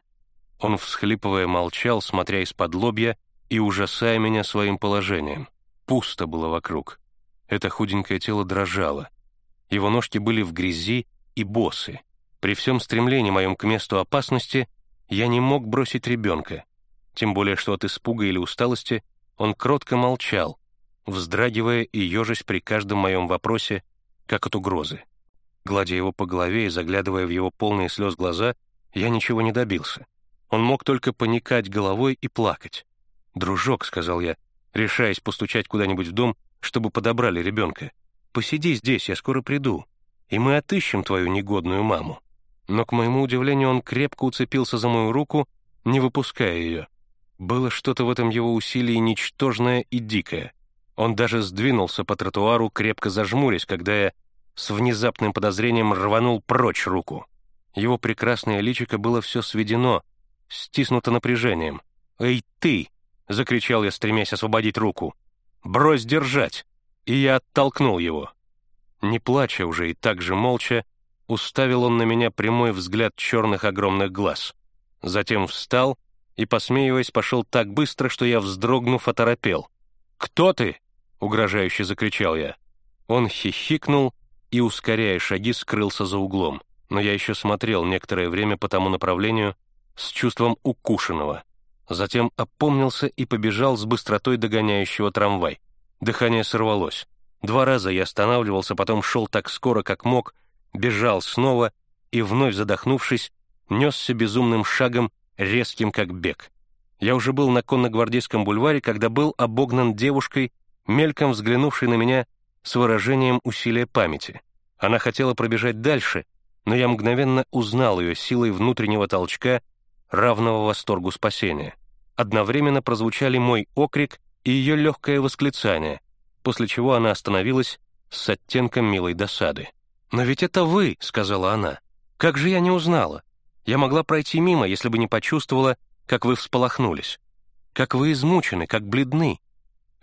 S1: Он, всхлипывая, молчал, смотря из-под лобья и ужасая меня своим положением. Пусто было вокруг. Это худенькое тело дрожало. Его ножки были в грязи и босы. При всем стремлении моем к месту опасности я не мог бросить ребенка, тем более что от испуга или усталости он кротко молчал, вздрагивая и ежась при каждом моем вопросе, как от угрозы. Гладя его по голове и заглядывая в его полные слез глаза, я ничего не добился. Он мог только поникать головой и плакать. «Дружок», — сказал я, решаясь постучать куда-нибудь в дом, чтобы подобрали ребенка, «посиди здесь, я скоро приду, и мы отыщем твою негодную маму». Но, к моему удивлению, он крепко уцепился за мою руку, не выпуская ее. Было что-то в этом его усилии ничтожное и дикое. Он даже сдвинулся по тротуару, крепко зажмурясь, когда я с внезапным подозрением рванул прочь руку. Его прекрасное личико было все сведено, стиснуто напряжением. «Эй, ты!» — закричал я, стремясь освободить руку. «Брось держать!» И я оттолкнул его. Не плача уже и так же молча, уставил он на меня прямой взгляд черных огромных глаз. Затем встал и, посмеиваясь, пошел так быстро, что я, вздрогнув, оторопел. «Кто ты?» — угрожающе закричал я. Он хихикнул и, ускоряя шаги, скрылся за углом, но я еще смотрел некоторое время по тому направлению с чувством укушенного. Затем опомнился и побежал с быстротой догоняющего трамвай. Дыхание сорвалось. Два раза я останавливался, потом шел так скоро, как мог, бежал снова и, вновь задохнувшись, несся безумным шагом резким как бег. Я уже был на конногвардейском бульваре, когда был обогнан девушкой, мельком взглянувшей на меня с выражением усилия памяти. Она хотела пробежать дальше, но я мгновенно узнал ее силой внутреннего толчка, равного восторгу спасения. Одновременно прозвучали мой окрик и ее легкое восклицание, после чего она остановилась с оттенком милой досады. «Но ведь это вы», — сказала она. «Как же я не узнала? Я могла пройти мимо, если бы не почувствовала, как вы всполохнулись. Как вы измучены, как бледны.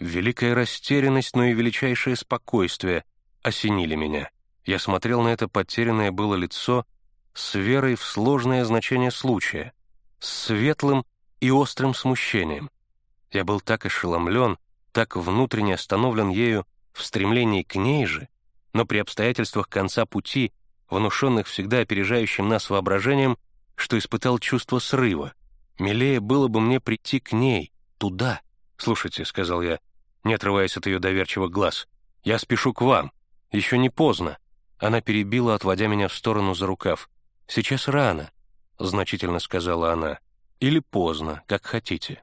S1: Великая растерянность, но и величайшее спокойствие осенили меня. Я смотрел на это потерянное было лицо с верой в сложное значение случая, с светлым и острым смущением. Я был так ошеломлен, так внутренне остановлен ею в стремлении к ней же, но при обстоятельствах конца пути, внушенных всегда опережающим нас воображением, что испытал чувство срыва. Милее было бы мне прийти к ней, туда. «Слушайте», — сказал я, не отрываясь от ее доверчивых глаз, «я спешу к вам. Еще не поздно». Она перебила, отводя меня в сторону за рукав. «Сейчас рано», — значительно сказала она. «Или поздно, как хотите.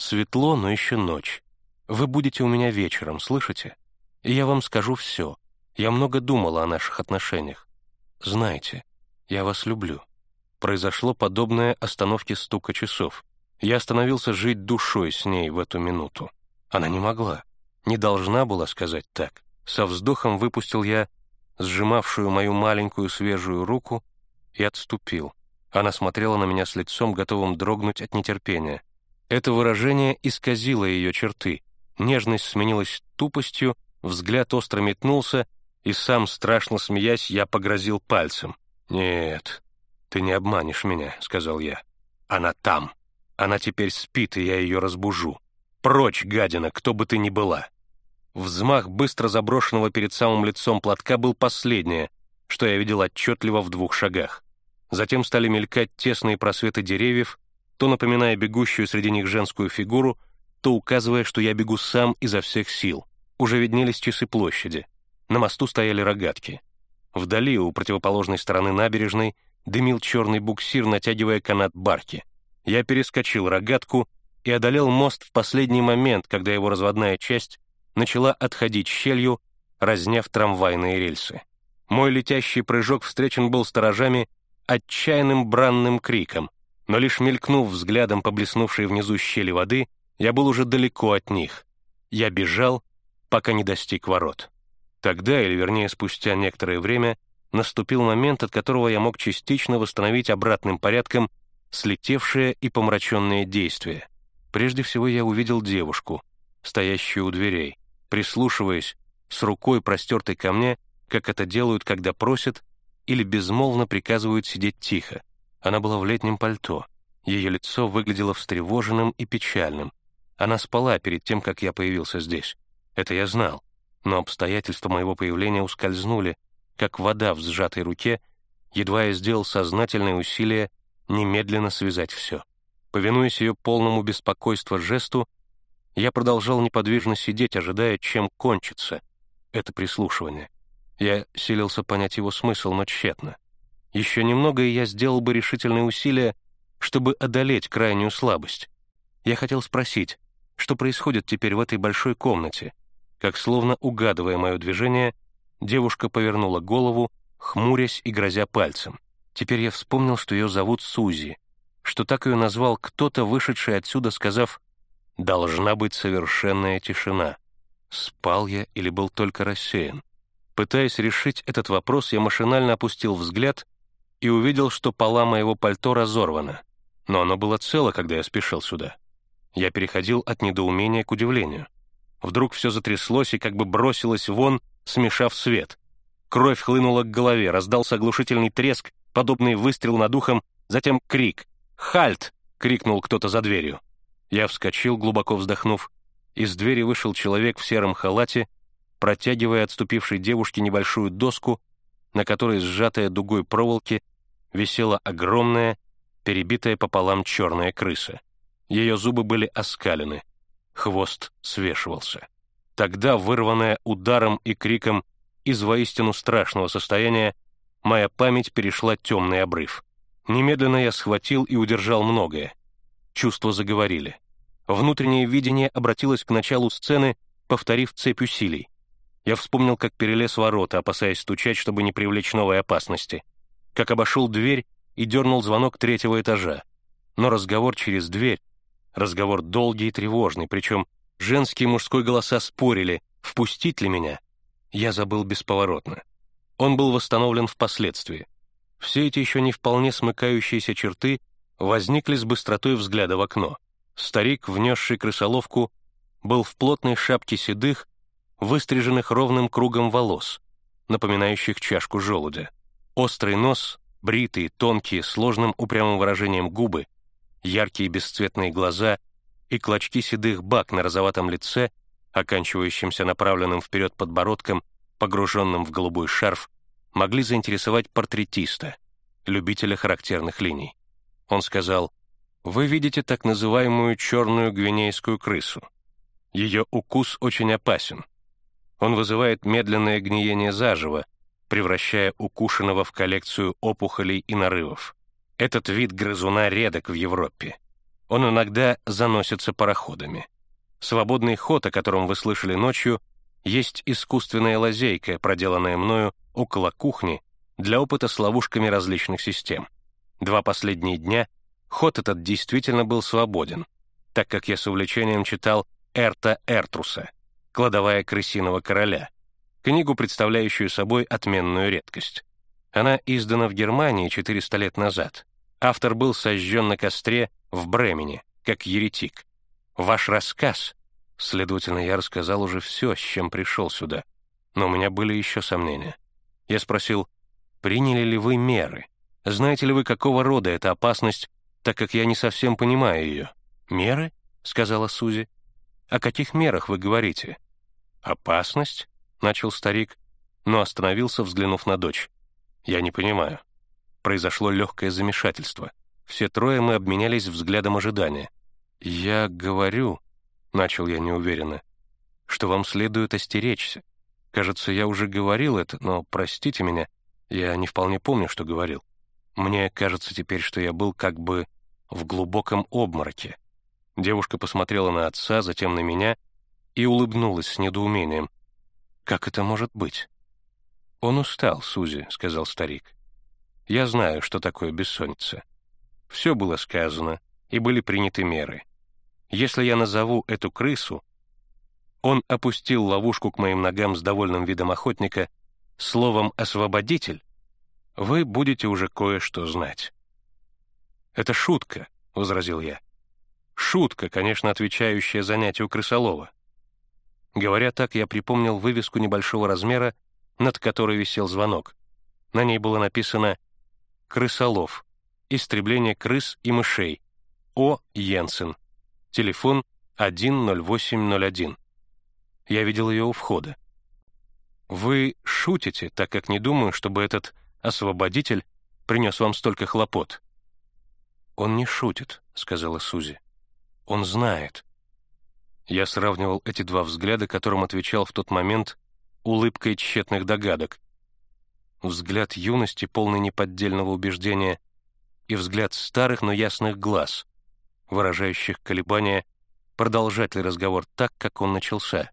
S1: Светло, но еще ночь. Вы будете у меня вечером, слышите? И я вам скажу все. Я много думала о наших отношениях. Знаете, я вас люблю» произошло подобное остановке стука часов. Я остановился жить душой с ней в эту минуту. Она не могла, не должна была сказать так. Со вздохом выпустил я сжимавшую мою маленькую свежую руку и отступил. Она смотрела на меня с лицом, готовым дрогнуть от нетерпения. Это выражение исказило ее черты. Нежность сменилась тупостью, взгляд остро метнулся, и сам, страшно смеясь, я погрозил пальцем. «Нет, «Ты не обманешь меня», — сказал я. Она там. Она теперь спит, и я ее разбужу. Прочь, гадина, кто бы ты ни была. Взмах быстро заброшенного перед самым лицом платка был последнее, что я видел отчетливо в двух шагах. Затем стали мелькать тесные просветы деревьев, то напоминая бегущую среди них женскую фигуру, то указывая, что я бегу сам изо всех сил. Уже виднелись часы площади. На мосту стояли рогатки. Вдали, у противоположной стороны набережной, дымил черный буксир, натягивая канат барки. Я перескочил рогатку и одолел мост в последний момент, когда его разводная часть начала отходить щелью, разняв трамвайные рельсы. Мой летящий прыжок встречен был сторожами отчаянным бранным криком, но лишь мелькнув взглядом по блеснувшей внизу щели воды, я был уже далеко от них. Я бежал, пока не достиг ворот. Тогда, или вернее спустя некоторое время, наступил момент, от которого я мог частично восстановить обратным порядком слетевшее и помраченное действие. Прежде всего я увидел девушку, стоящую у дверей, прислушиваясь, с рукой простертой ко мне, как это делают, когда просят или безмолвно приказывают сидеть тихо. Она была в летнем пальто. Ее лицо выглядело встревоженным и печальным. Она спала перед тем, как я появился здесь. Это я знал. Но обстоятельства моего появления ускользнули, как вода в сжатой руке, едва я сделал сознательное усилие немедленно связать все. Повинуясь ее полному беспокойства жесту, я продолжал неподвижно сидеть, ожидая, чем кончится это прислушивание. Я силился понять его смысл, но тщетно. Еще немного, и я сделал бы решительные усилия, чтобы одолеть крайнюю слабость. Я хотел спросить, что происходит теперь в этой большой комнате, как словно угадывая мое движение, девушка повернула голову, хмурясь и грозя пальцем. Теперь я вспомнил, что ее зовут Сузи, что так ее назвал кто-то, вышедший отсюда, сказав «должна быть совершенная тишина». Спал я или был только рассеян? Пытаясь решить этот вопрос, я машинально опустил взгляд и увидел, что пола моего пальто разорвана. Но оно было цело, когда я спешил сюда. Я переходил от недоумения к удивлению. Вдруг все затряслось и как бы бросилось вон, смешав свет. Кровь хлынула к голове, раздался оглушительный треск, подобный выстрел над ухом, затем крик. «Хальт!» — крикнул кто-то за дверью. Я вскочил, глубоко вздохнув. Из двери вышел человек в сером халате протягивая отступившей девушке небольшую доску, на которой, сжатая дугой проволоки, висела огромная, перебитая пополам черная крыса. Ее зубы были оскалены, хвост свешивался. Тогда, вырванная ударом и криком из воистину страшного состояния, моя память перешла темный обрыв. Немедленно я схватил и удержал многое. Чувства заговорили. Внутреннее видение обратилось к началу сцены, повторив цепь усилий. Я вспомнил, как перелез ворота, опасаясь стучать, чтобы не привлечь новой опасности. Как обошел дверь и дернул звонок третьего этажа. Но разговор через дверь, разговор долгий и тревожный, причем женские и мужской голоса спорили, впустить ли меня, я забыл бесповоротно. Он был восстановлен впоследствии. Все эти еще не вполне смыкающиеся черты возникли с быстротой взгляда в окно. Старик, внесший крысоловку, был в плотной шапке седых, выстриженных ровным кругом волос, напоминающих чашку желудя. Острый нос, бритые, тонкие, сложным упрямым выражением губы, яркие бесцветные глаза и клочки седых бак на розоватом лице, оканчивающимся направленным вперед подбородком, погруженным в голубой шарф, могли заинтересовать портретиста, любителя характерных линий. Он сказал, «Вы видите так называемую черную гвинейскую крысу. Ее укус очень опасен. Он вызывает медленное гниение заживо, превращая укушенного в коллекцию опухолей и нарывов. Этот вид грызуна редок в Европе. Он иногда заносится пароходами. Свободный ход, о котором вы слышали ночью, есть искусственная лазейка, проделанная мною около кухни для опыта с ловушками различных систем. Два последние дня ход этот действительно был свободен, так как я с увлечением читал Эрта Эртруса — «Кладовая крысиного короля», книгу, представляющую собой отменную редкость. Она издана в Германии 400 лет назад. Автор был сожжен на костре в Бремене, как еретик. Ваш рассказ, следовательно, я рассказал уже все, с чем пришел сюда, но у меня были еще сомнения. Я спросил, приняли ли вы меры? Знаете ли вы, какого рода эта опасность так как я не совсем понимаю ее. «Меры?» — сказала Сузи. «О каких мерах вы говорите?» «Опасность?» — начал старик, но остановился, взглянув на дочь. «Я не понимаю». Произошло легкое замешательство. Все трое мы обменялись взглядом ожидания. «Я говорю», — начал я неуверенно, — «что вам следует остеречься. Кажется, я уже говорил это, но простите меня, я не вполне помню, что говорил. Мне кажется теперь, что я был как бы в глубоком обмороке. Девушка посмотрела на отца, затем на меня и улыбнулась с недоумением. «Как это может быть?» «Он устал, Сузи», — сказал старик. «Я знаю, что такое бессонница. Все было сказано, и были приняты меры. Если я назову эту крысу...» Он опустил ловушку к моим ногам с довольным видом охотника словом «освободитель», вы будете уже кое-что знать. «Это шутка», — возразил я. «Шутка, конечно, отвечающая занятию крысолова». Говоря так, я припомнил вывеску небольшого размера, над которой висел звонок. На ней было написано «Крысолов. Истребление крыс и мышей. О. Йенсен. Телефон 10801». Я видел ее у входа. «Вы шутите, так как не думаю, чтобы этот освободитель принес вам столько хлопот». «Он не шутит», — сказала Сузи. «Он знает». Я сравнивал эти два взгляда, которым отвечал в тот момент улыбкой тщетных догадок. Взгляд юности, полный неподдельного убеждения, и взгляд старых, но ясных глаз, выражающих колебания, продолжать ли разговор так, как он начался.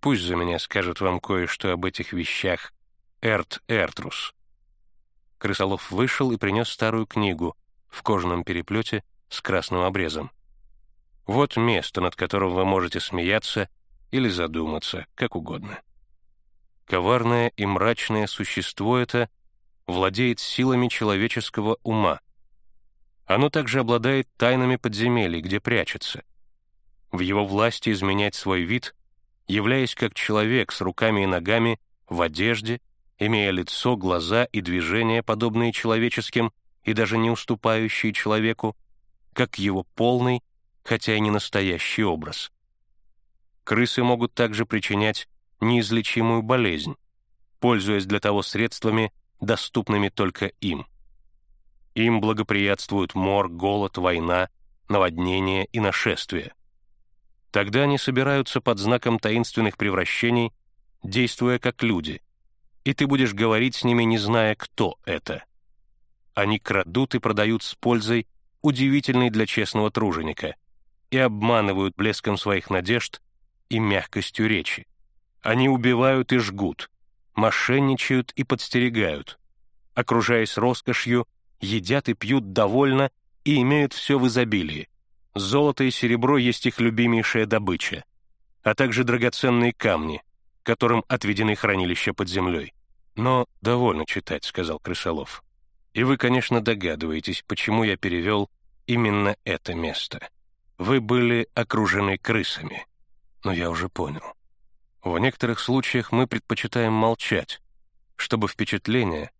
S1: Пусть за меня скажет вам кое-что об этих вещах Эрт Эртрус. Крысолов вышел и принес старую книгу в кожаном переплете с красным обрезом. Вот место, над которым вы можете смеяться или задуматься, как угодно. Коварное и мрачное существо это владеет силами человеческого ума. Оно также обладает тайнами подземелий, где прячется. В его власти изменять свой вид, являясь как человек с руками и ногами в одежде имея лицо, глаза и движения, подобные человеческим и даже не уступающие человеку, как его полный, хотя и не настоящий образ. Крысы могут также причинять неизлечимую болезнь, пользуясь для того средствами, доступными только им. Им благоприятствуют мор, голод, война, наводнение и нашествие. Тогда они собираются под знаком таинственных превращений, действуя как люди — и ты будешь говорить с ними, не зная, кто это. Они крадут и продают с пользой, удивительной для честного труженика, и обманывают блеском своих надежд и мягкостью речи. Они убивают и жгут, мошенничают и подстерегают, окружаясь роскошью, едят и пьют довольно и имеют все в изобилии. Золото и серебро есть их любимейшая добыча, а также драгоценные камни, которым отведены хранилища под землей. «Но довольно читать», — сказал Крысолов. «И вы, конечно, догадываетесь, почему я перевел именно это место. Вы были окружены крысами. Но я уже понял. В некоторых случаях мы предпочитаем молчать, чтобы впечатление,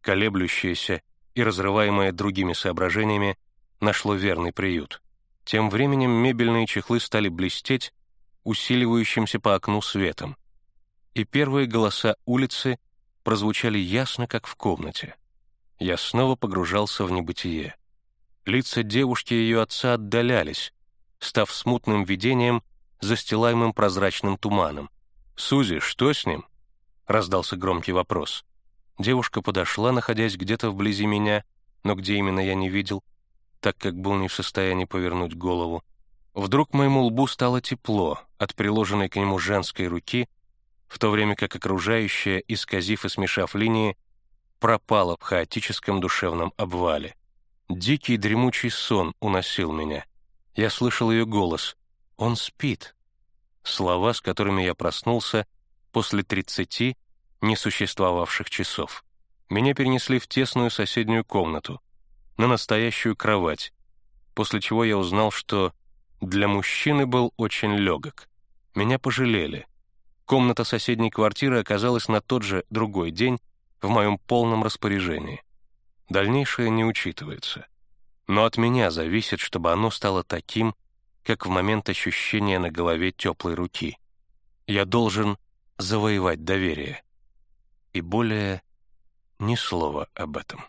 S1: колеблющееся и разрываемое другими соображениями, нашло верный приют. Тем временем мебельные чехлы стали блестеть, усиливающимся по окну светом, и первые голоса улицы прозвучали ясно, как в комнате. Я снова погружался в небытие. Лица девушки и ее отца отдалялись, став смутным видением, застилаемым прозрачным туманом. «Сузи, что с ним?» — раздался громкий вопрос. Девушка подошла, находясь где-то вблизи меня, но где именно я не видел, так как был не в состоянии повернуть голову. Вдруг моему лбу стало тепло от приложенной к нему женской руки, в то время как окружающая, исказив и смешав линии, пропала в хаотическом душевном обвале. Дикий дремучий сон уносил меня. Я слышал ее голос. «Он спит». Слова, с которыми я проснулся после тридцати несуществовавших часов. Меня перенесли в тесную соседнюю комнату, на настоящую кровать, после чего я узнал, что для мужчины был очень легок. Меня пожалели — Комната соседней квартиры оказалась на тот же другой день в моем полном распоряжении. Дальнейшее не учитывается. Но от меня зависит, чтобы оно стало таким, как в момент ощущения на голове теплой руки. Я должен завоевать доверие. И более ни слова об этом.